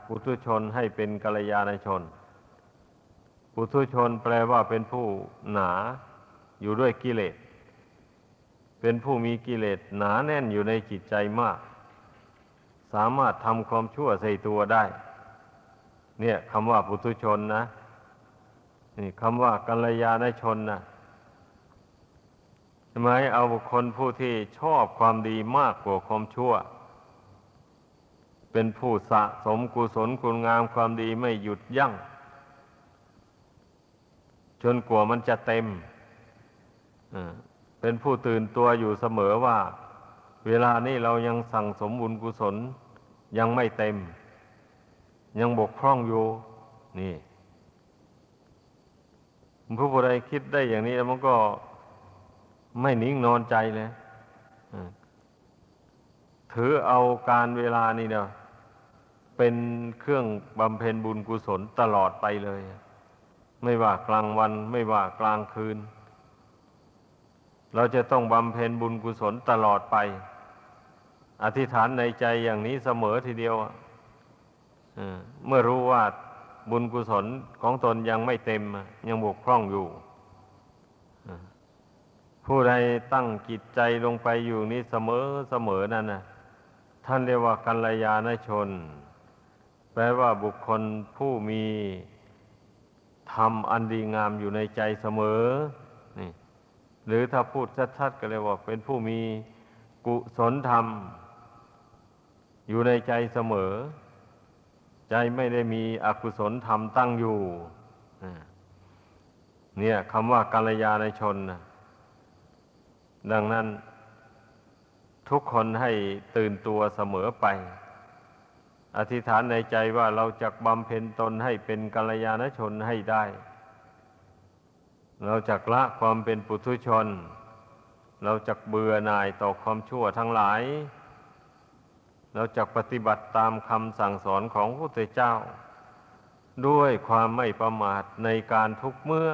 ปุถุชนให้เป็นกัลยาณชน ปุถุชนแปลว่าเป็นผู้หนาอยู่ด้วยกิเลส เป็นผู้มีกิเลสหนาแน่นอยู่ในจิตใจมาก สามารถทำความชั่วใส่ตัวได้ เนี่ยคำว่าปุถุชนนะนี่คำว่ากัลยาณชนนะหมายเอาบุคคลผู้ที่ชอบความดีมากกว่าความชั่ว เป็นผู้สะสมกุศลคุณงามความดีไม่หยุดยัง้ง จนกว่ามันจะเต็ม เป็นผู้ตื่นตัวอยู่เสมอว่า เวลานี้เรายังสั่งสมบุญกุศลยังไม่เต็ม ยังบกพร่องอยู่ นี่ผู้ใดคิดได้อย่างนี้มันก็ไม่นิ่งนอนใจเลยถือเอาการเวลานี่เนาะ เป็นเครื่องบำเพ็ญบุญกุศลตลอดไปเลย ไม่ว่ากลางวันไม่ว่ากลางคืน เราจะต้องบำเพ็ญบุญกุศลตลอดไป อธิษฐานในใจอย่างนี้เสมอทีเดียวเมื่อรู้ว่าบุญกุศลของตนยังไม่เต็ม ยังบกพร่องอยู่ ผู้ใดตั้งจิตใจลงไปอยู่นี้เสมอเสมอนั่นนะท่านเรียกว่ากัลยาณชน ลว่าบุคคลผู้มีธรรมอันดีงามอยู่ในใจเสมอ นี่ หรือถ้าพูดชัดๆก็เลยว่า เป็นผู้มีกุศลธรรม อยู่ในใจเสมอ ใจไม่ได้มีอกุศลธรรมตั้งอยู่เนี่ยคำว่ากัลยาณชนนะดังนั้น ทุกคนให้ตื่นตัวเสมอไป อธิษฐานในใจว่าเราจะบำเพ็ญตนให้เป็นกัลยาณชนให้ได้ เราจะละความเป็นปุถุชน เราจะเบื่อหน่ายต่อความชั่วทั้งหลาย เราจะปฏิบัติตามคำสั่งสอนของพระพุทธเจ้า ด้วยความไม่ประมาทในการทุกเมื่อ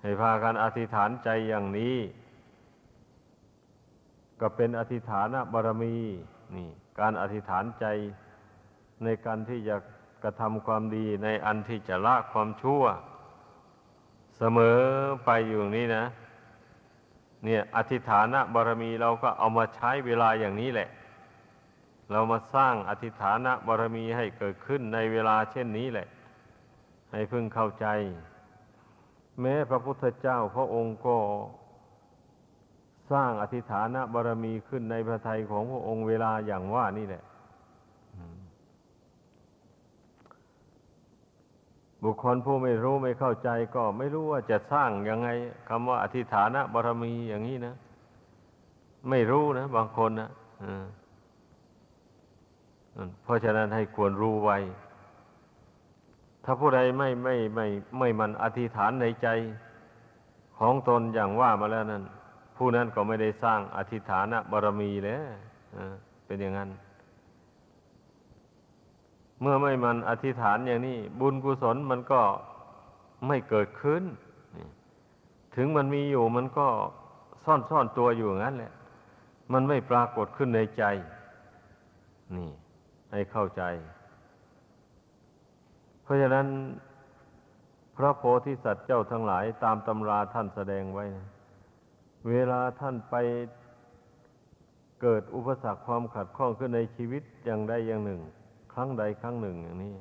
ให้พากันอธิษฐานใจอย่างนี้ ก็เป็นอธิษฐานบารมีนี่ การอธิษฐานใจในการที่จะกระทำความดีในอันที่จะละความชั่ว เสมอไปอยู่นี้นะ เนี่ยอธิษฐานบารมีเราก็เอามาใช้เวลาอย่างนี้แหละ เรามาสร้างอธิษฐานบารมีให้เกิดขึ้นในเวลาเช่นนี้แหละ ให้พึงเข้าใจ แม้พระพุทธเจ้าพระองค์ก็ สร้างอธิษฐานบารมีขึ้นในพระทัยของพระองค์เวลาอย่างว่านี่แหละ บุคคลผู้ไม่รู้ไม่เข้าใจก็ไม่รู้ว่าจะสร้างยังไงคำว่าอธิษฐานบารมีอย่างนี้นะ ไม่รู้นะ บางคนนะเพราะฉะนั้นให้ควรรู้ไว้ ถ้าผู้ใดไม่ไม่ไม่ไม่มันอธิษฐานในใจของตนอย่างว่ามาแล้วนั้น ผู้นั้นก็ไม่ได้สร้างอธิษฐานบารมีแล้วเป็นอย่างนั้น เมื่อไม่มันอธิษฐานอย่างนี้ บุญกุศลมันก็ไม่เกิดขึ้น ถึงมันมีอยู่มันก็ซ่อนซ่อนตัวอยู่อย่างนั้นแหละ มันไม่ปรากฏขึ้นในใจ นี่ ให้เข้าใจ เพราะฉะนั้น พระโพธิสัตว์เจ้าทั้งหลายตามตำราท่านแสดงไว้นะ เวลาท่านไปเกิดอุปสรรคความขัดข้องขึ้นในชีวิตอย่างใดอย่างหนึ่ง ครั้งใดครั้งหนึ่งอย่างนี้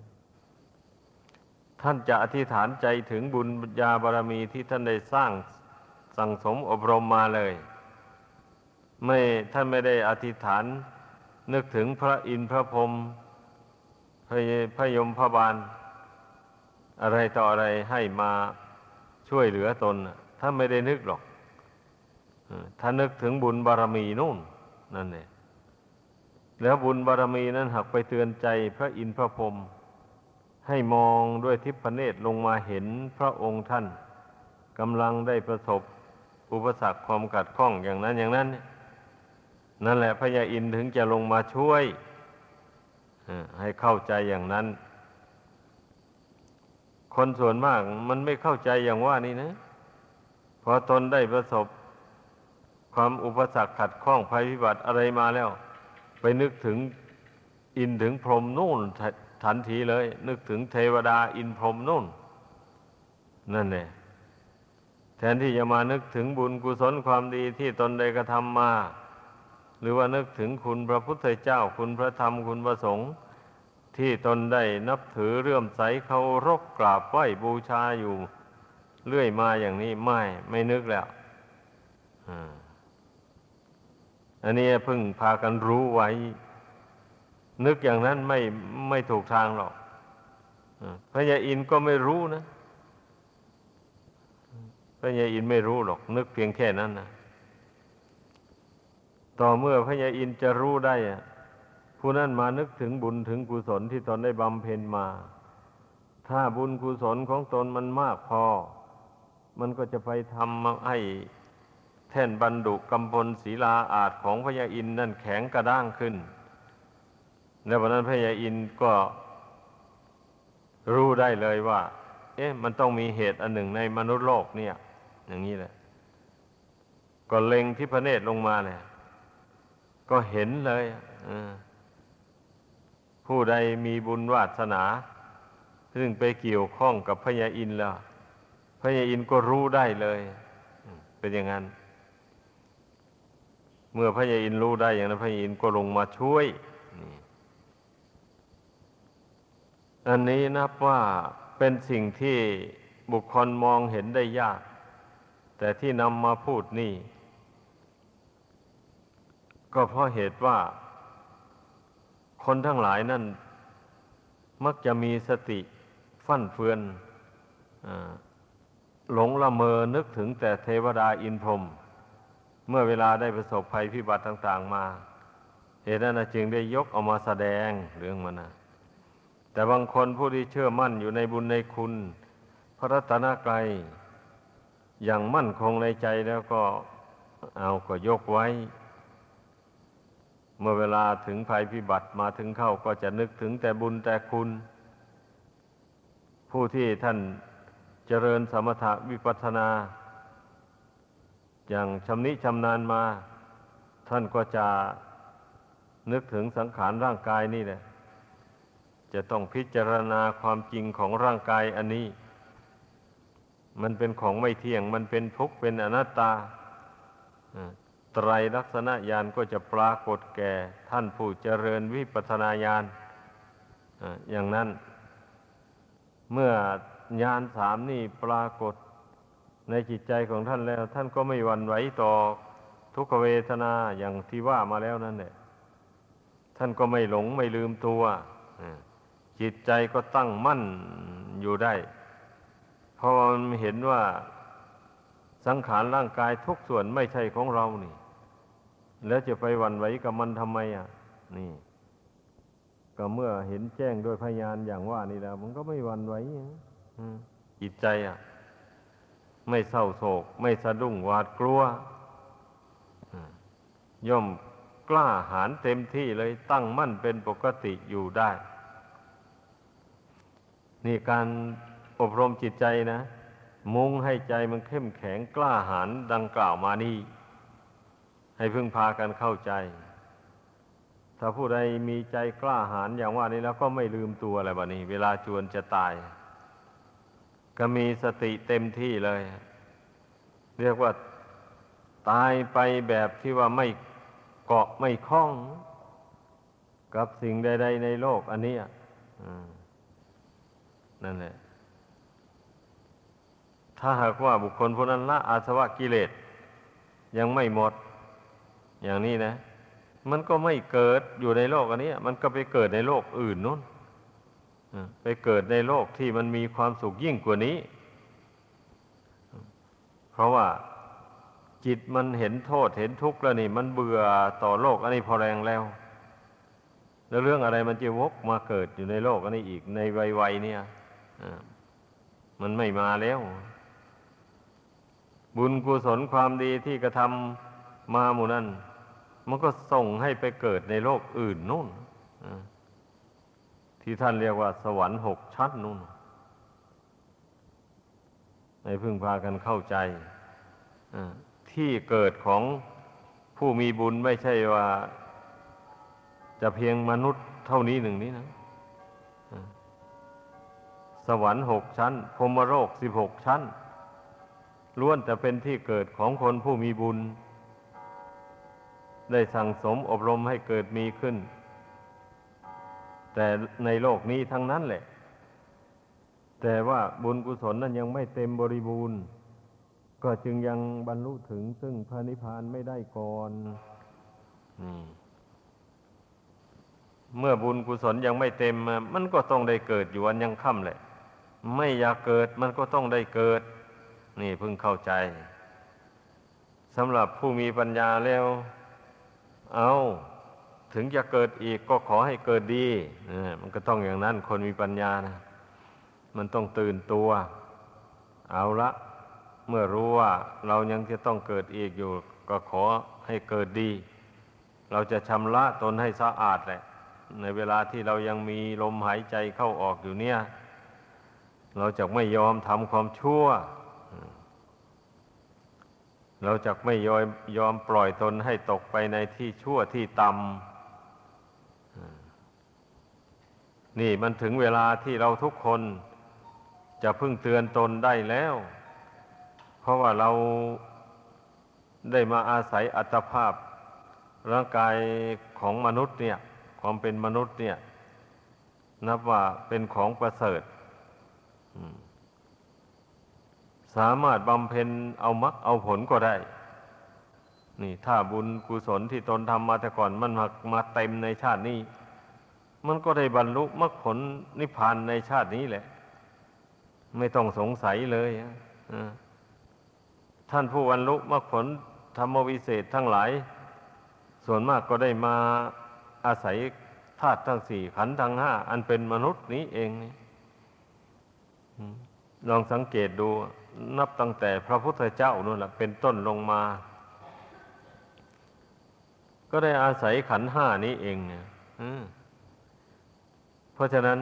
ท่านจะอธิษฐานใจถึงบุญญาบารมีที่ท่านได้สร้างสั่งสมอบรมมาเลย ไม่ท่านไม่ได้อธิษฐาน นึกถึงพระอินทร์พระพรหมพระพระยมพระบาล อะไรต่ออะไรให้มาช่วยเหลือตนท่านไม่ได้นึกหรอก ถ้านึกถึงบุญบารมีนู่นนั่นเองแล้วบุญบารมีนั้นหักไปเตือนใจพระอินทร์พระพรหมให้มองด้วยทิพเนตรลงมาเห็นพระองค์ท่านกำลังได้ประสบอุปสรรคความขัดข้องอย่างนั้นอย่างนั้น นั่นแหละพระยาอินถึงจะลงมาช่วยให้เข้าใจอย่างนั้น คนส่วนมากมันไม่เข้าใจอย่างว่านี่นะพอตนได้ประสบ ความอุปสรรคขัดข้องภัยพิบัติอะไรมาแล้ว ไปนึกถึงอินถึงพรหมนู่นทันทีเลย นึกถึงเทวดาอินพรหมนู่น นั่นแหละแทนที่จะมานึกถึงบุญกุศลความดีที่ตนได้กระทำมา หรือว่านึกถึงคุณพระพุทธเจ้าคุณพระธรรมคุณพระสงฆ์ที่ตนได้นับถือเรื่อมใสเคารพกราบไหว้บูชาอยู่ เรื่อยมาอย่างนี้ไม่ไม่นึกแล้วอั อันนี้เพิ่งพากันรู้ไว้ นึกอย่างนั้นไม่ไม่ถูกทางหรอกพระยาอินก็ไม่รู้นะพระยาอินไม่รู้หรอก นึกเพียงแค่นั้นนะต่อเมื่อพระยาอินจะรู้ได้ผู้นั้นมานึกถึงบุญถึงกุศลที่ตนได้บำเพ็ญมา ถ้าบุญกุศลของตนมันมากพอ มันก็จะไปทำให้ แท่นบรรดุกำพลศีลาอาจของพระยาอินนั่นแข็งกระด้างขึ้นแล้ววันนั้นพระยาอินก็รู้ได้เลยว่า เอ๊ะ มันต้องมีเหตุอันหนึ่งในมนุษย์โลกเนี่ย อย่างนี้แหละ ก็เล็งที่พระเนตรลงมาเนี่ย ก็เห็นเลยผู้ใดมีบุญวาสนา ซึ่งไปเกี่ยวข้องกับพระยาอินแล้วพระยาอินก็รู้ได้เลย เป็นอย่างนั้น เมื่อพระยาอินรู้ได้อย่างนั้นพระยาอินก็ลงมาช่วย อันนี้นับว่าเป็นสิ่งที่บุคคลมองเห็นได้ยาก แต่ที่นำมาพูดนี่ ก็เพราะเหตุว่า คนทั้งหลายนั่น มักจะมีสติฟั่นเฟือนหลงละเมอนึกถึงแต่เทวดาอินพรหม เมื่อเวลาได้ประสบภัยพิบัติต่าง ๆ มาเหตุนั้นจึงได้ยกเอามาแสดงเรื่องมันนะแต่บางคนผู้ที่เชื่อมั่นอยู่ในบุญในคุณ พระรัตนกรัยอย่างมั่นคงในใจแล้วก็เอาก็ยกไว้ เมื่อเวลาถึงภัยพิบัติมาถึงเข้าก็จะนึกถึงแต่บุญแต่คุณ ผู้ที่ท่านเจริญสมถะวิปัสสนา อย่างชำนิชำนาญมา ท่านก็จะนึกถึงสังขารร่างกายนี่แหละจะต้องพิจารณาความจริงของร่างกายอันนี้ มันเป็นของไม่เที่ยง มันเป็นทุกข์เป็นอนัตตาไตรลักษณะญาณก็จะปรากฏแก่ท่านผู้เจริญวิปัสสนาญาณอย่างนั้น เมื่อญาณสามนี่ปรากฏ ในจิตใจของท่านแล้ว ท่านก็ไม่หวั่นไหวต่อทุกขเวทนาอย่างที่ว่ามาแล้วนั่นแหละท่านก็ไม่หลงไม่ลืมตัวจิตใจก็ตั้งมั่นอยู่ได้ เพราะมันเห็นว่าสังขารร่างกายทุกส่วนไม่ใช่ของเรานี่ แล้วจะไปหวั่นไหวกับมันทำไมอะ นี่ ก็เมื่อเห็นแจ้งด้วยพยานอย่างว่านี่แล้ว มันก็ไม่หวั่นไหวจิตใจอะ ไม่เศร้าโศก ไม่สะดุ้งหวาดกลัว ย่อมกล้าหาญเต็มที่เลยตั้งมั่นเป็นปกติอยู่ได้ นี่การอบรมจิตใจนะ มุ่งให้ใจมันเข้มแข็งกล้าหาญดังกล่าวมานี่ ให้พึ่งพากันเข้าใจ ถ้าผู้ใดมีใจกล้าหาญอย่างว่านี้แล้วก็ไม่ลืมตัวอะไรแบบนี้ เวลาจวนจะตาย ก็มีสติเต็มที่เลย เรียกว่าตายไปแบบที่ว่าไม่เกาะไม่คล้อง กับสิ่งใด ๆ ในโลก อันนี้นั่นแหละ ถ้าหากว่าบุคคลผู้นั้นละอาสวะกิเลสยังไม่หมด อย่างนี้นะ มันก็ไม่เกิดอยู่ในโลกอันนี้ มันก็ไปเกิดในโลกอื่นนู้น ไปเกิดในโลกที่มันมีความสุขยิ่งกว่านี้ เพราะว่าจิตมันเห็นโทษเห็นทุกข์แล้วนี่ มันเบื่อต่อโลกอันนี้พอแรงแล้ว แล้วเรื่องอะไรมันจะวกมาเกิดอยู่ในโลกอันนี้อีกในวัยๆเนี่ยมันไม่มาแล้ว บุญกุศลความดีที่กระทำมาหมู่นั้น มันก็ส่งให้ไปเกิดในโลกอื่นนู่นอ่า ที่ท่านเรียกว่าสวรรค์หกชั้นนู่นให้พึ่งพากันเข้าใจที่เกิดของผู้มีบุญไม่ใช่ว่า จะเพียงมนุษย์เท่านี้หนึ่งนี้นะสวรรค์หกชั้นพรมโลกสิบหกชั้นล้วนแต่เป็นที่เกิดของคนผู้มีบุญ ได้สั่งสมอบรมให้เกิดมีขึ้น แต่ในโลกนี้ทั้งนั้นแหละ แต่ว่าบุญกุศลนั้นยังไม่เต็มบริบูรณ์ ก็จึงยังบรรลุถึงซึ่งพระนิพพานไม่ได้ก่อนเมื่อบุญกุศลยังไม่เต็มมันก็ต้องได้เกิดอยู่วันยังค่ำแหละ ไม่อยากเกิดมันก็ต้องได้เกิด นี่เพิ่งเข้าใจสำหรับผู้มีปัญญาแล้ว เอา ถึงจะเกิดอีกก็ขอให้เกิดดีมันก็ต้องอย่างนั้น คนมีปัญญานะมันต้องตื่นตัว เอาละ เมื่อรู้ว่าเรายังจะต้องเกิดอีกอยู่ ก็ขอให้เกิดดี เราจะชำระตนให้สะอาดแหละ ในเวลาที่เรายังมีลมหายใจเข้าออกอยู่เนี่ย เราจะไม่ยอมทำความชั่ว เราจะไม่ยอมยอมปล่อยตนให้ตกไปในที่ชั่วที่ต่ำ นี่มันถึงเวลาที่เราทุกคนจะพึ่งเตือนตนได้แล้ว เพราะว่าเราได้มาอาศัยอัตภาพ ร่างกายของมนุษย์เนี่ย ความเป็นมนุษย์เนี่ย นับว่าเป็นของประเสริฐสามารถบำเพ็ญเอามรรคเอาผลก็ได้ นี่ถ้าบุญกุศลที่ตนทำมาแต่ก่อนมันมามาเต็มในชาตินี้ มันก็ได้บรรลุมรรคผลนิพพานในชาตินี้แหละ ไม่ต้องสงสัยเลยท่านผู้บรรลุมรรคผลธรรมวิเศษทั้งหลาย ส่วนมากก็ได้มาอาศัยธาตุทั้งสี่ขันธ์ทั้งห้าอันเป็นมนุษย์นี้เองนี่ลองสังเกตดูนับตั้งแต่พระพุทธเจ้านู่นแหละเป็นต้นลงมา ก็ได้อาศัยขันธ์ห้านี้เองเนี่ย เพราะฉะนั้น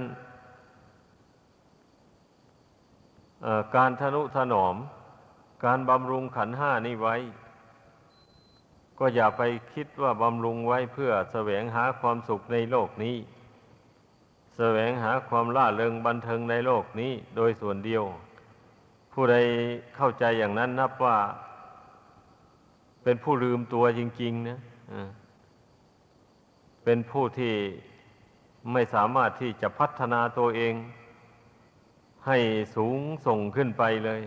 การทนุถนอม การบำรุงขันห้านี้ไว้ ก็อย่าไปคิดว่าบำรุงไว้เพื่อแสวงหาความสุขในโลกนี้ แสวงหาความล่าเริงบันเทิงในโลกนี้โดยส่วนเดียว ผู้ใดเข้าใจอย่างนั้นนับว่า เป็นผู้ลืมตัวจริง ๆ นะเป็นผู้ที่ ไม่สามารถที่จะพัฒนาตัวเอง ให้สูงส่งขึ้นไปเลย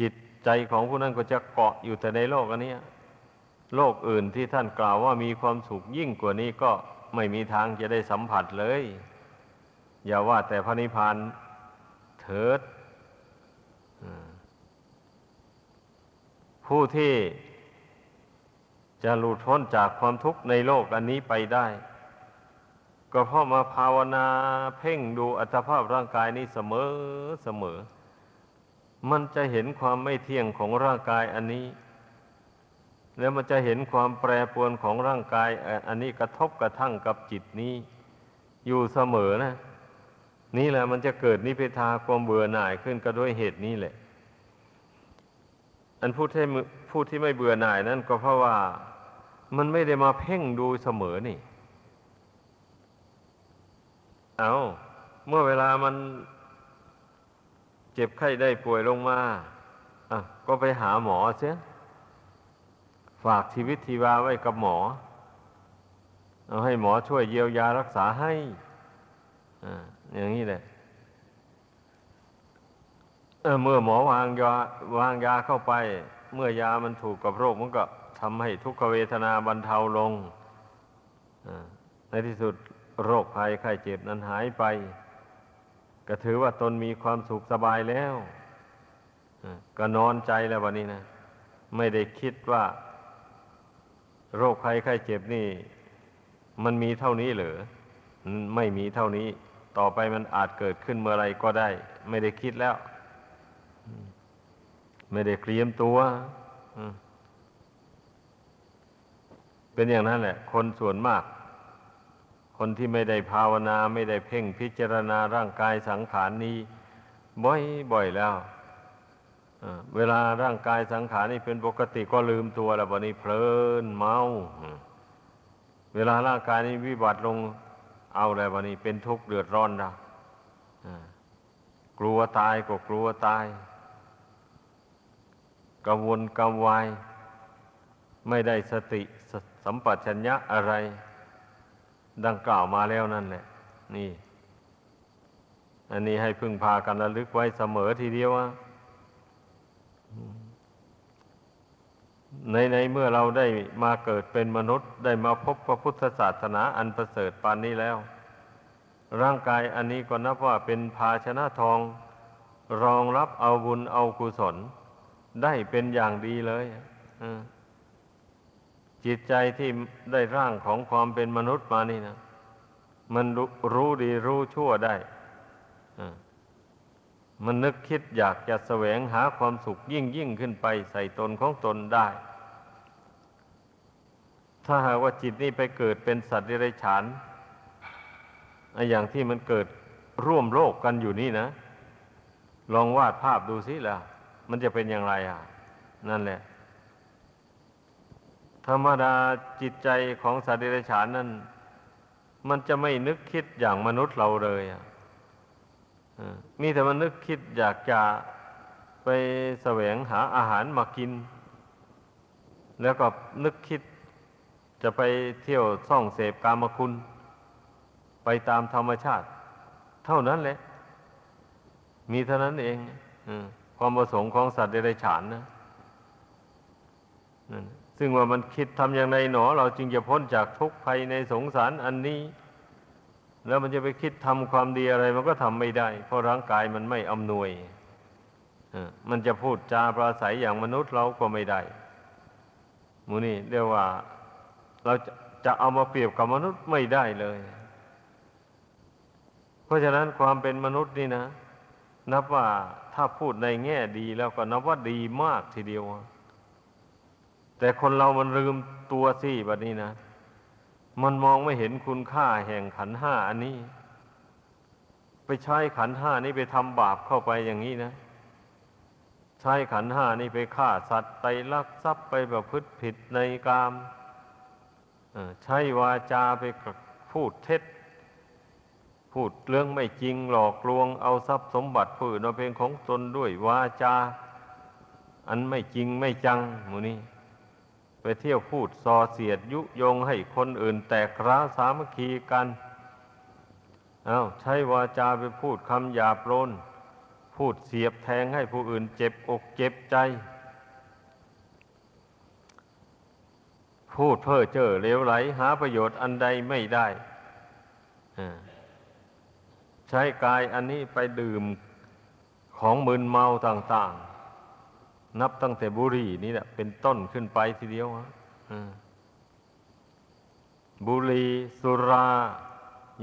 จิตใจของผู้นั้นก็จะเกาะอยู่แต่ในโลกอันนี้โลกอื่นที่ท่านกล่าวว่ามีความสุขยิ่งกว่านี้ก็ไม่มีทางจะได้สัมผัสเลย อย่าว่าแต่พระนิพพานเถิดผู้ที่จะหลุดพ้นจากความทุกข์ในโลกอันนี้ไปได้ ก็เพราะมาภาวนาเพ่งดูอัตภาพร่างกายนี้เสมอเสมอ มันจะเห็นความไม่เที่ยงของร่างกายอันนี้ แล้วมันจะเห็นความแปรปรวนของร่างกาย อันนี้กระทบกระทั่งกับจิตนี้ อยู่เสมอนะ นี่แหละมันจะเกิดนิพพิทาความเบื่อหน่ายขึ้นก็ด้วยเหตุนี้แหละ อันผู้ที่ผู้ที่ไม่เบื่อหน่ายนั่นก็เพราะว่ามันไม่ได้มาเพ่งดูเสมอนี่ เอาเมื่อเวลามันเจ็บไข้ได้ป่วยลงมาอะก็ไปหาหมอเสียฝากชีวิตทีวาไว้กับหมอ เอาให้หมอช่วยเยียวยารักษาให้อ่าอย่างนี้แหละเเมื่อหมอวางยาวางยาเข้าไป เมื่อยามันถูกกับโรคมันก็ทำให้ทุกขเวทนาบรรเทาลงในที่สุด โรคภัยไข้เจ็บนั้นหายไป ก็ถือว่าตนมีความสุขสบายแล้วก็นอนใจแล้ววันนี้นะ ไม่ได้คิดว่า โรคภัยไข้เจ็บนี่ มันมีเท่านี้เหรือไม่มีเท่านี้ ต่อไปมันอาจเกิดขึ้นเมื่อไรก็ได้ ไม่ได้คิดแล้ว ไม่ได้เตรียมตัวเป็นอย่างนั้นแหละ คนส่วนมาก คนที่ไม่ได้ภาวนาไม่ได้เพ่งพิจารณาร่างกายสังขารนี้ บ่อยๆแล้วเวลาร่างกายสังขารนี่เป็นปกติก็ลืมตัวแล้ววันนี้เพลินเมา เวลาร่างกายนี้วิบัติลงเอาแล้ววันนี้เป็นทุกข์เดือดร้อนแล้วอ่ากลัวตายก็กลัวตายกังวลกังวาย ไม่ได้สติสสัมปชัญญะอะไร ดังกล่าวมาแล้วนั่นแหละ นี่ อันนี้ให้พึ่งพากันระลึกไว้เสมอทีเดียวอะในในเมื่อเราได้มาเกิดเป็นมนุษย์ ได้มาพบพระพุทธศาสนาอันประเสริฐปานนี้แล้ว ร่างกายอันนี้ก็นับว่าเป็นภาชนะทอง รองรับเอาบุญเอากุศล ได้เป็นอย่างดีเลย อืม จิตใจที่ได้ร่างของความเป็นมนุษย์มานี่นะ มันรู้รู้ดีรู้ชั่วได้มันนึกคิดอยากจะแสวงหาความสุขยิ่งยิ่งขึ้นไปใส่ตนของตนได้ ถ้าหากว่าจิตนี้ไปเกิดเป็นสัตว์เดรัจฉานไอ้อย่างที่มันเกิดร่วมโลกกันอยู่นี่นะ ลองวาดภาพดูสิล่ะ มันจะเป็นอย่างไรอะ นั่นแหละ ธรรมดาจิตใจของสัตว์เดรัจฉานนั้น มันจะไม่นึกคิดอย่างมนุษย์เราเลยอะมีแต่มันนึกคิดอยากจะไปแสวงหาอาหารมากิน แล้วก็นึกคิดจะไปเที่ยวซ่องเสพกามคุณ ไปตามธรรมชาติ เท่านั้นแหละ มีเท่านั้นเองอความประสงค์ของสัตว์เดรัจฉานนะนั่น ซึ่งว่ามันคิดทำอย่างไรหนอ เราจึงจะพ้นจากทุกข์ภัยในสงสารอันนี้ แล้วมันจะไปคิดทำความดีอะไร มันก็ทำไม่ได้ เพราะร่างกายมันไม่อำนวยมันจะพูดจาปราศัยอย่างมนุษย์เราก็ไม่ได้หมูนี่เรียกว่าเราจะจะเอามาเปรียบกับมนุษย์ไม่ได้เลย เพราะฉะนั้นความเป็นมนุษย์นี่นะ นับว่าถ้าพูดในแง่ดีแล้วก็นับว่าดีมากทีเดียว แต่คนเรามันลืมตัวสิแบบนี้นะ มันมองไม่เห็นคุณค่าแห่งขันห้าอันนี้ ไปใช้ขันห้านี้ไปทำบาปเข้าไปอย่างนี้นะ ใช้ขันห้านี้ไปฆ่าสัตว์ไปลักทรัพย์ไปประพฤติผิดในกามใช้วาจาไปพูดเท็จ พูดเรื่องไม่จริงหลอกลวงเอาทรัพย์สมบัติผู้อื่นมาเป็นของตนด้วยวาจา อันไม่จริงไม่จังหมูนี้ ไปเที่ยวพูดซอเสียดยุยงให้คนอื่นแตกร้าสามัคคีกันอาใช้วาจาไปพูดคำหยาบโลนพูดเสียบแทงให้ผู้อื่นเจ็บอกเจ็บใจ พูดเพ้อเจ้อเลวไหล หาประโยชน์อันใดไม่ได้ใช้กายอันนี้ไปดื่มของมึนเมาต่าง ๆ นับตั้งแต่บุหรี่นี่แหละเป็นต้นขึ้นไปทีเดียวฮะบุหรี่สุรา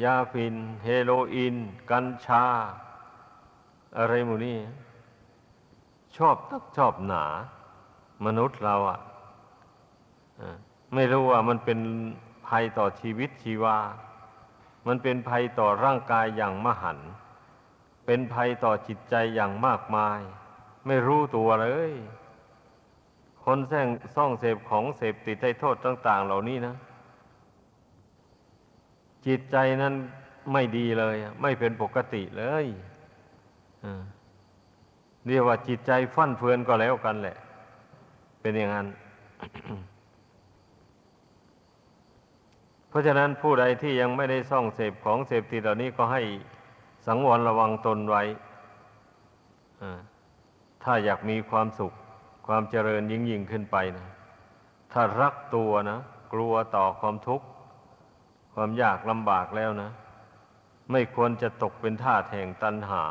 ยาฟิน เฮโรอีน กัญชา อะไรหมูนี่ชอบตักชอบหนา มนุษย์เราอะอ่าไม่รู้ว่ามันเป็นภัยต่อชีวิตชีวา มันเป็นภัยต่อร่างกายอย่างมหัน เป็นภัยต่อจิตใจอย่างมากมาย ไม่รู้ตัวเลย คนแซงซ่องเสพของเสพติดให้โทษต่าง ๆ เหล่านี้นะ จิตใจนั้นไม่ดีเลย ไม่เป็นปกติเลยเรียกว่าจิตใจฟั่นเฟือนก็แล้วกันแหละ เป็นอย่างนั้น เพราะฉะนั้นผู้ใดที่ยังไม่ได้ซ่องเสพของเสพติดเหล่านี้ก็ให้สังวรระวังตนไว้อ่า ถ้าอยากมีความสุข ความเจริญยิ่งยิ่งขึ้นไปนะ ถ้ารักตัวนะ กลัวต่อความทุกข์ ความยากลำบากแล้วนะ ไม่ควรจะตกเป็นทาสแห่งตัณหา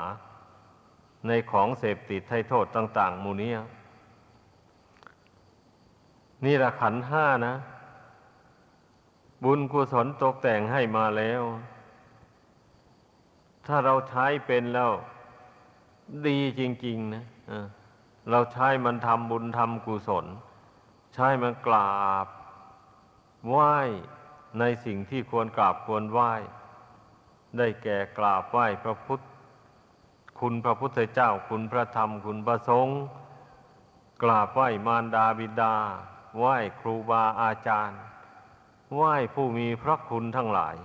ในของเสพติดให้โทษต่าง ๆ มูนี้นี่ละขันห้านะ บุญกุศลตกแต่งให้มาแล้ว ถ้าเราใช้เป็นแล้ว ดีจริง ๆ นะ เราใช้มันทำบุญทำกุศล ใช้มันกราบ ไหว้ในสิ่งที่ควรกราบควรไหว้ ได้แก่กราบไหว้พระพุทธ คุณพระพุทธเจ้าคุณพระธรรมคุณพระสงฆ์กราบไหว้มารดาบิดา ไหว้ครูบาอาจารย์ ไหว้ผู้มีพระคุณทั้งหลาย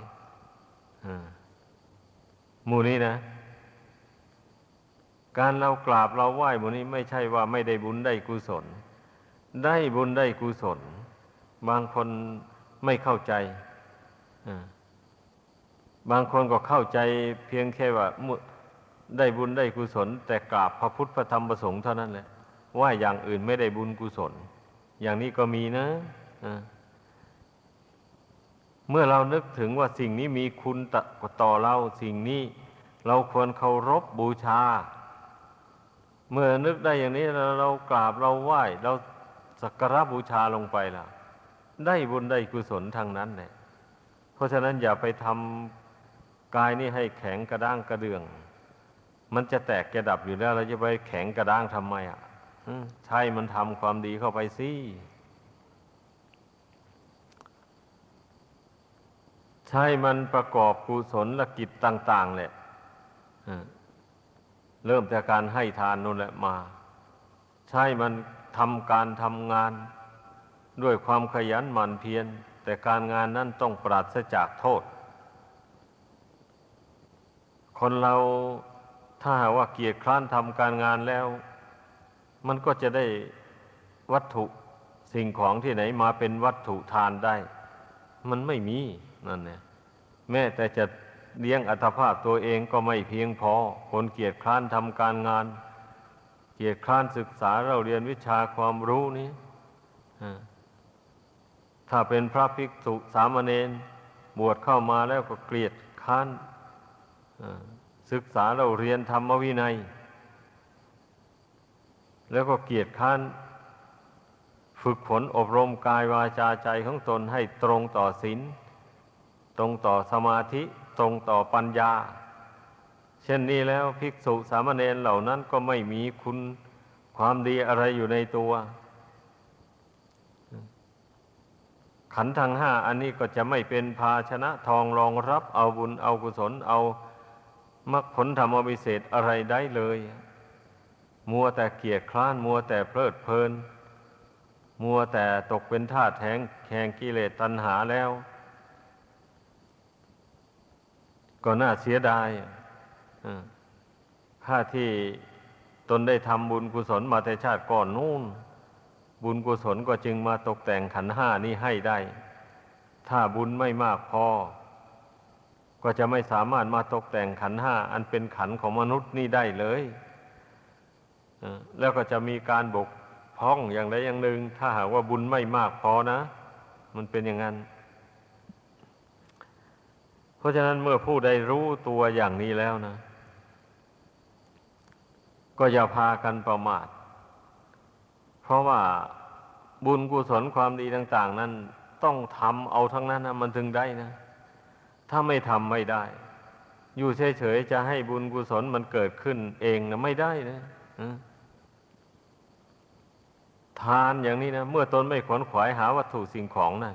หมู่นี้นะ การเรากราบเราไหว้หมูนี้ไม่ใช่ว่าไม่ได้บุญได้กุศล ได้บุญได้กุศล บางคนไม่เข้าใจบางคนก็เข้าใจเพียงแค่ว่าได้บุญได้กุศล แต่กราบพระพุทธพระธรรมพระสงฆ์เท่านั้นแหละว่าอย่างอื่นไม่ได้บุญกุศล อย่างนี้ก็มีนะอ่าเมื่อเรานึกถึงว่าสิ่งนี้มีคุณตต่อเราสิ่งนี้ เราควรเคารพบูชา เมื่อนึกได้อย่างนี้เราเรากราบเราไหว้ เราสักการะบูชาลงไปล่ะ ได้บุญได้กุศลทางนั้นแหละเพราะฉะนั้นอย่าไปทำกายนี่ให้แข็งกระด้างกระเดือง มันจะแตกจะดับอยู่แล้ว เราจะไปแข็งกระด้างทำไมอะใช่มันทำความดีเข้าไปสิใช่มันประกอบกุศลกิจต่าง ๆ แหละ เริ่มแต่การให้ทานนู่นแหละมา ใช่มันทำการทำงาน ด้วยความขยันหมั่นเพียรแต่การงานนั้นต้องปราศจากโทษ คนเราถ้าหากว่าเกียรคร้านทำการงานแล้ว มันก็จะได้วัตถุสิ่งของที่ไหนมาเป็นวัตถุทานได้ มันไม่มีนั่นเนี่ยแม้แต่จะ เลี้ยงอัตภาพตัวเองก็ไม่เพียงพอ คนเกียรติคร้านทำการงาน เกียรติคร้านศึกษาเราเรียนวิชาความรู้นี้ถ้าเป็นพระภิกษุสามเณรบวชเข้ามาแล้วก็เกลียดค้านศึกษาเราเรียนธรรมวินัย แล้วก็เกียรติค้านฝึกฝนอบรมกายวาจาใจของตนให้ตรงต่อศีลตรงต่อสมาธิ ตรงต่อปัญญา เช่นนี้แล้วภิกษุสามเณรเหล่านั้นก็ไม่มีคุณความดีอะไรอยู่ในตัว ขันธ์ทางห้าอันนี้ก็จะไม่เป็นภาชนะทองรองรับเอาบุญเอากุศลเอามรรคผลธรรมวิเศษอะไรได้เลย มัวแต่เกียจคร้าน มัวแต่เพลิดเพลิน มัวแต่ตกเป็นทาสแห่งแห่งกิเลสตัณหาแล้ว ก็น่าเสียดายถ้าที่ตนได้ทำบุญกุศลมาแต่ชาติก่อนนู่น บุญกุศลก็จึงมาตกแต่งขันห้านี้ให้ได้ ถ้าบุญไม่มากพอ ก็จะไม่สามารถมาตกแต่งขันห้าอันเป็นขันของมนุษย์นี่ได้เลยแล้วก็จะมีการบกพร่องอย่างใดอย่างหนึ่ง ถ้าหากว่าบุญไม่มากพอนะ มันเป็นอย่างนั้น เพราะฉะนั้นเมื่อผู้ใดรู้ตัวอย่างนี้แล้วนะ ก็อย่าพากันประมาท เพราะว่าบุญกุศลความดีต่าง ๆ นั้นต้องทำเอาทั้งนั้นนะมันถึงได้นะ ถ้าไม่ทำไม่ได้ อยู่เฉยๆจะให้บุญกุศลมันเกิดขึ้นเองนะไม่ได้นะทานอย่างนี้นะเมื่อตนไม่ขวนขวายหาวัตถุสิ่งของนะ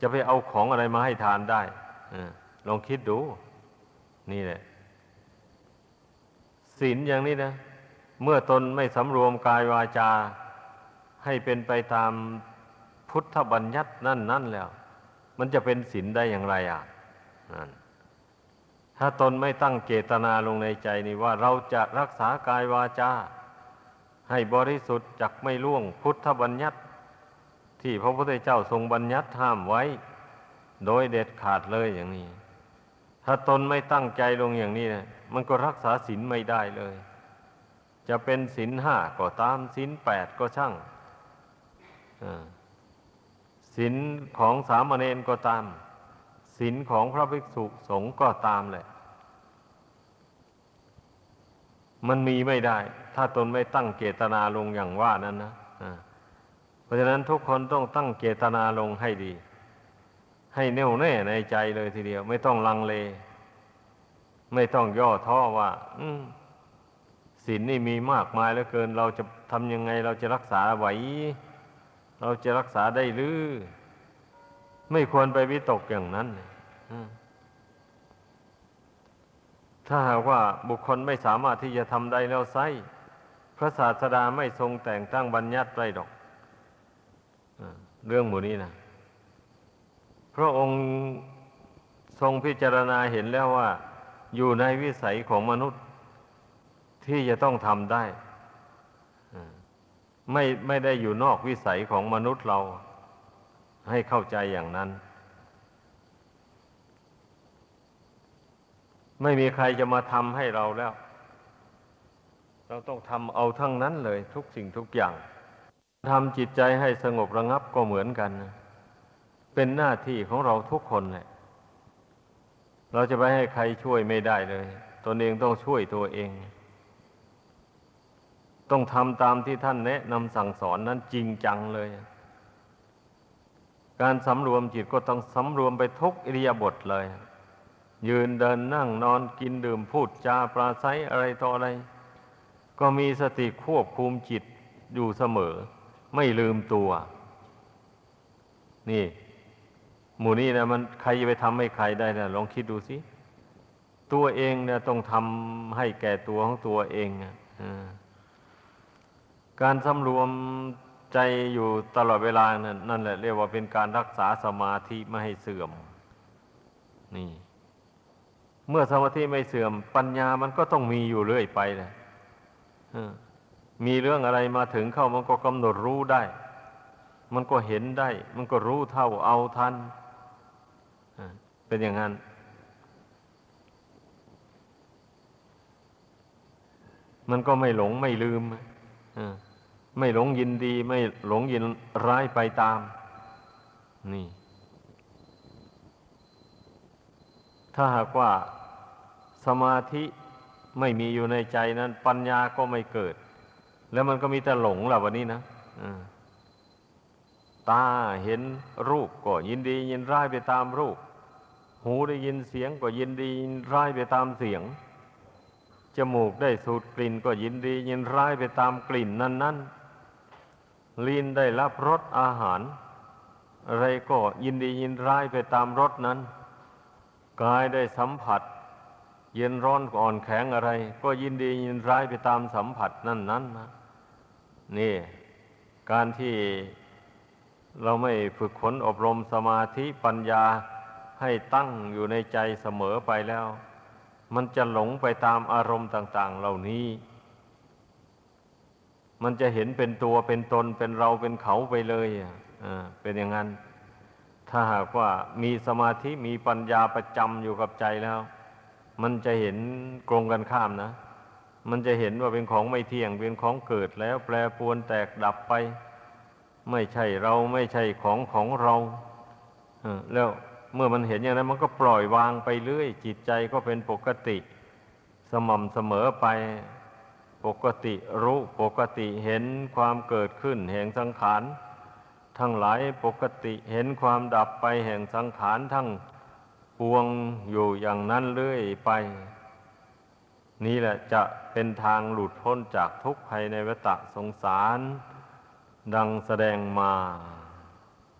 จะไปเอาของอะไรมาให้ทานได้ อ ลองคิดดู นี่แหละศีลอย่างนี้นะ เมื่อตนไม่สำรวมกายวาจา ให้เป็นไปตามพุทธบัญญัตินั่นนั่นแล้ว มันจะเป็นศีลได้อย่างไรอะนั่นถ้าตนไม่ตั้งเจตนาลงในใจนี่ว่าเราจะรักษากายวาจา ให้บริสุทธิ์จักไม่ล่วงพุทธบัญญัติ ที่พระพุทธเจ้าทรงบัญญัติห้ามไว้ โดยเด็ดขาดเลยอย่างนี้ ถ้าตนไม่ตั้งใจลงอย่างนี้นะมันก็รักษาศีลไม่ได้เลย จะเป็นศีลห้าก็ตามศีลแปดก็ช่างศีลของสามเณรก็ตามศีลของพระภิกษุสงฆ์ก็ตามแหละ มันมีไม่ได้ ถ้าตนไม่ตั้งเจตนาลงอย่างว่านั้นนะะเพราะฉะนั้นทุกคนต้องตั้งเจตนาลงให้ดี ให้แน่วแน่ในใจเลยทีเดียว ไม่ต้องลังเล ไม่ต้องย่อท้อว่าศีลนนี่มีมากมายเหลือเกิน เราจะทำยังไง เราจะรักษาไหว เราจะรักษาได้หรือ ไม่ควรไปวิตกอย่างนั้นถ้าหากว่าบุคคลไม่สามารถที่จะทำได้แล้วไซพระศาสดาไม่ทรงแต่งตั้งบัญญัติไรดอกเรื่องหมู่นี้นะ พระองค์ทรงพิจารณาเห็นแล้วว่า อยู่ในวิสัยของมนุษย์ที่จะต้องทำได้ไม่ไม่ได้อยู่นอกวิสัยของมนุษย์เรา ให้เข้าใจอย่างนั้น ไม่มีใครจะมาทำให้เราแล้ว เราต้องทำเอาทั้งนั้นเลย ทุกสิ่งทุกอย่างทำจิตใจให้สงบระงับก็เหมือนกันนะ เป็นหน้าที่ของเราทุกคนแหละเราจะไปให้ใครช่วยไม่ได้เลยตนเองต้องช่วยตัวเอง ต้องทำตามที่ท่านแนะนำสั่งสอนนั้นจริงจังเลย การสำรวมจิตก็ต้องสำรวมไปทุกอิริยาบถเลย ยืนเดินนั่งนอนกินดื่มพูดจาปราศัยอะไรต่ออะไร ก็มีสติควบคุมจิตอยู่เสมอ ไม่ลืมตัว นี่ หมู่นี้นะมันใครจะไปทำให้ใครได้นะลองคิดดูสิ ตัวเองเนี่ยต้องทำให้แก่ตัวของตัวเองอะการสำรวมใจอยู่ตลอดเวลานั่นนั่นแหละเรียกว่าเป็นการรักษาสมาธิไม่ให้เสื่อม นี่ เมื่อสมาธิไม่เสื่อม ปัญญามันก็ต้องมีอยู่เรื่อยไปเลยมีเรื่องอะไรมาถึงเข้ามันก็กำหนดรู้ได้ มันก็เห็นได้ มันก็รู้เท่าเอาทัน เป็นอย่างนั้น มันก็ไม่หลงไม่ลืมไม่หลงยินดี ไม่หลงยินร้ายไปตาม นี่ ถ้าหากว่าสมาธิไม่มีอยู่ในใจนั้น ปัญญาก็ไม่เกิด แล้วมันก็มีแต่หลงแหละวันนี้นะตาเห็นรูปก็ยินดียินร้ายไปตามรูป หูได้ยินเสียงก็ยินดียินร้ายไปตามเสียง จมูกได้สูดกลิ่นก็ยินดียินร้ายไปตามกลิ่นนั้นๆ ลิ้นได้รับรสอาหาร อะไรก็ยินดียินร้ายไปตามรสนั้น กายได้สัมผัส เย็นร้อนอ่อนแข็งอะไร ก็ยินดียินร้ายไปตามสัมผัสนั่นนั้นนะนี่ การที่เราไม่ฝึกขนอบรมสมาธิปัญญา ให้ตั้งอยู่ในใจเสมอไปแล้ว มันจะหลงไปตามอารมณ์ต่าง ๆ เหล่านี้ มันจะเห็นเป็นตัวเป็นตนเป็นเราเป็นเขาไปเลยอะอ่าเป็นอย่างนั้น ถ้าหากว่ามีสมาธิมีปัญญาประจำอยู่กับใจแล้ว มันจะเห็นกรงกันข้ามนะ มันจะเห็นว่าเป็นของไม่เที่ยงเป็นของเกิดแล้ว แปรปรวนแตกดับไป ไม่ใช่เราไม่ใช่ของของเราแล้ว เมื่อมันเห็นอย่างนั้นมันก็ปล่อยวางไปเรื่อย จิตใจก็เป็นปกติ สม่ำเสมอไปปกติรู้ปกติเห็นความเกิดขึ้นแห่งสังขารทั้งหลายปกติเห็นความดับไปแห่งสังขารทั้งปวงอยู่อย่างนั้นเรื่อยไป นี่แหละจะเป็นทางหลุดพ้นจากทุกข์ภัยในวัฏสงสาร ดังแสดงมา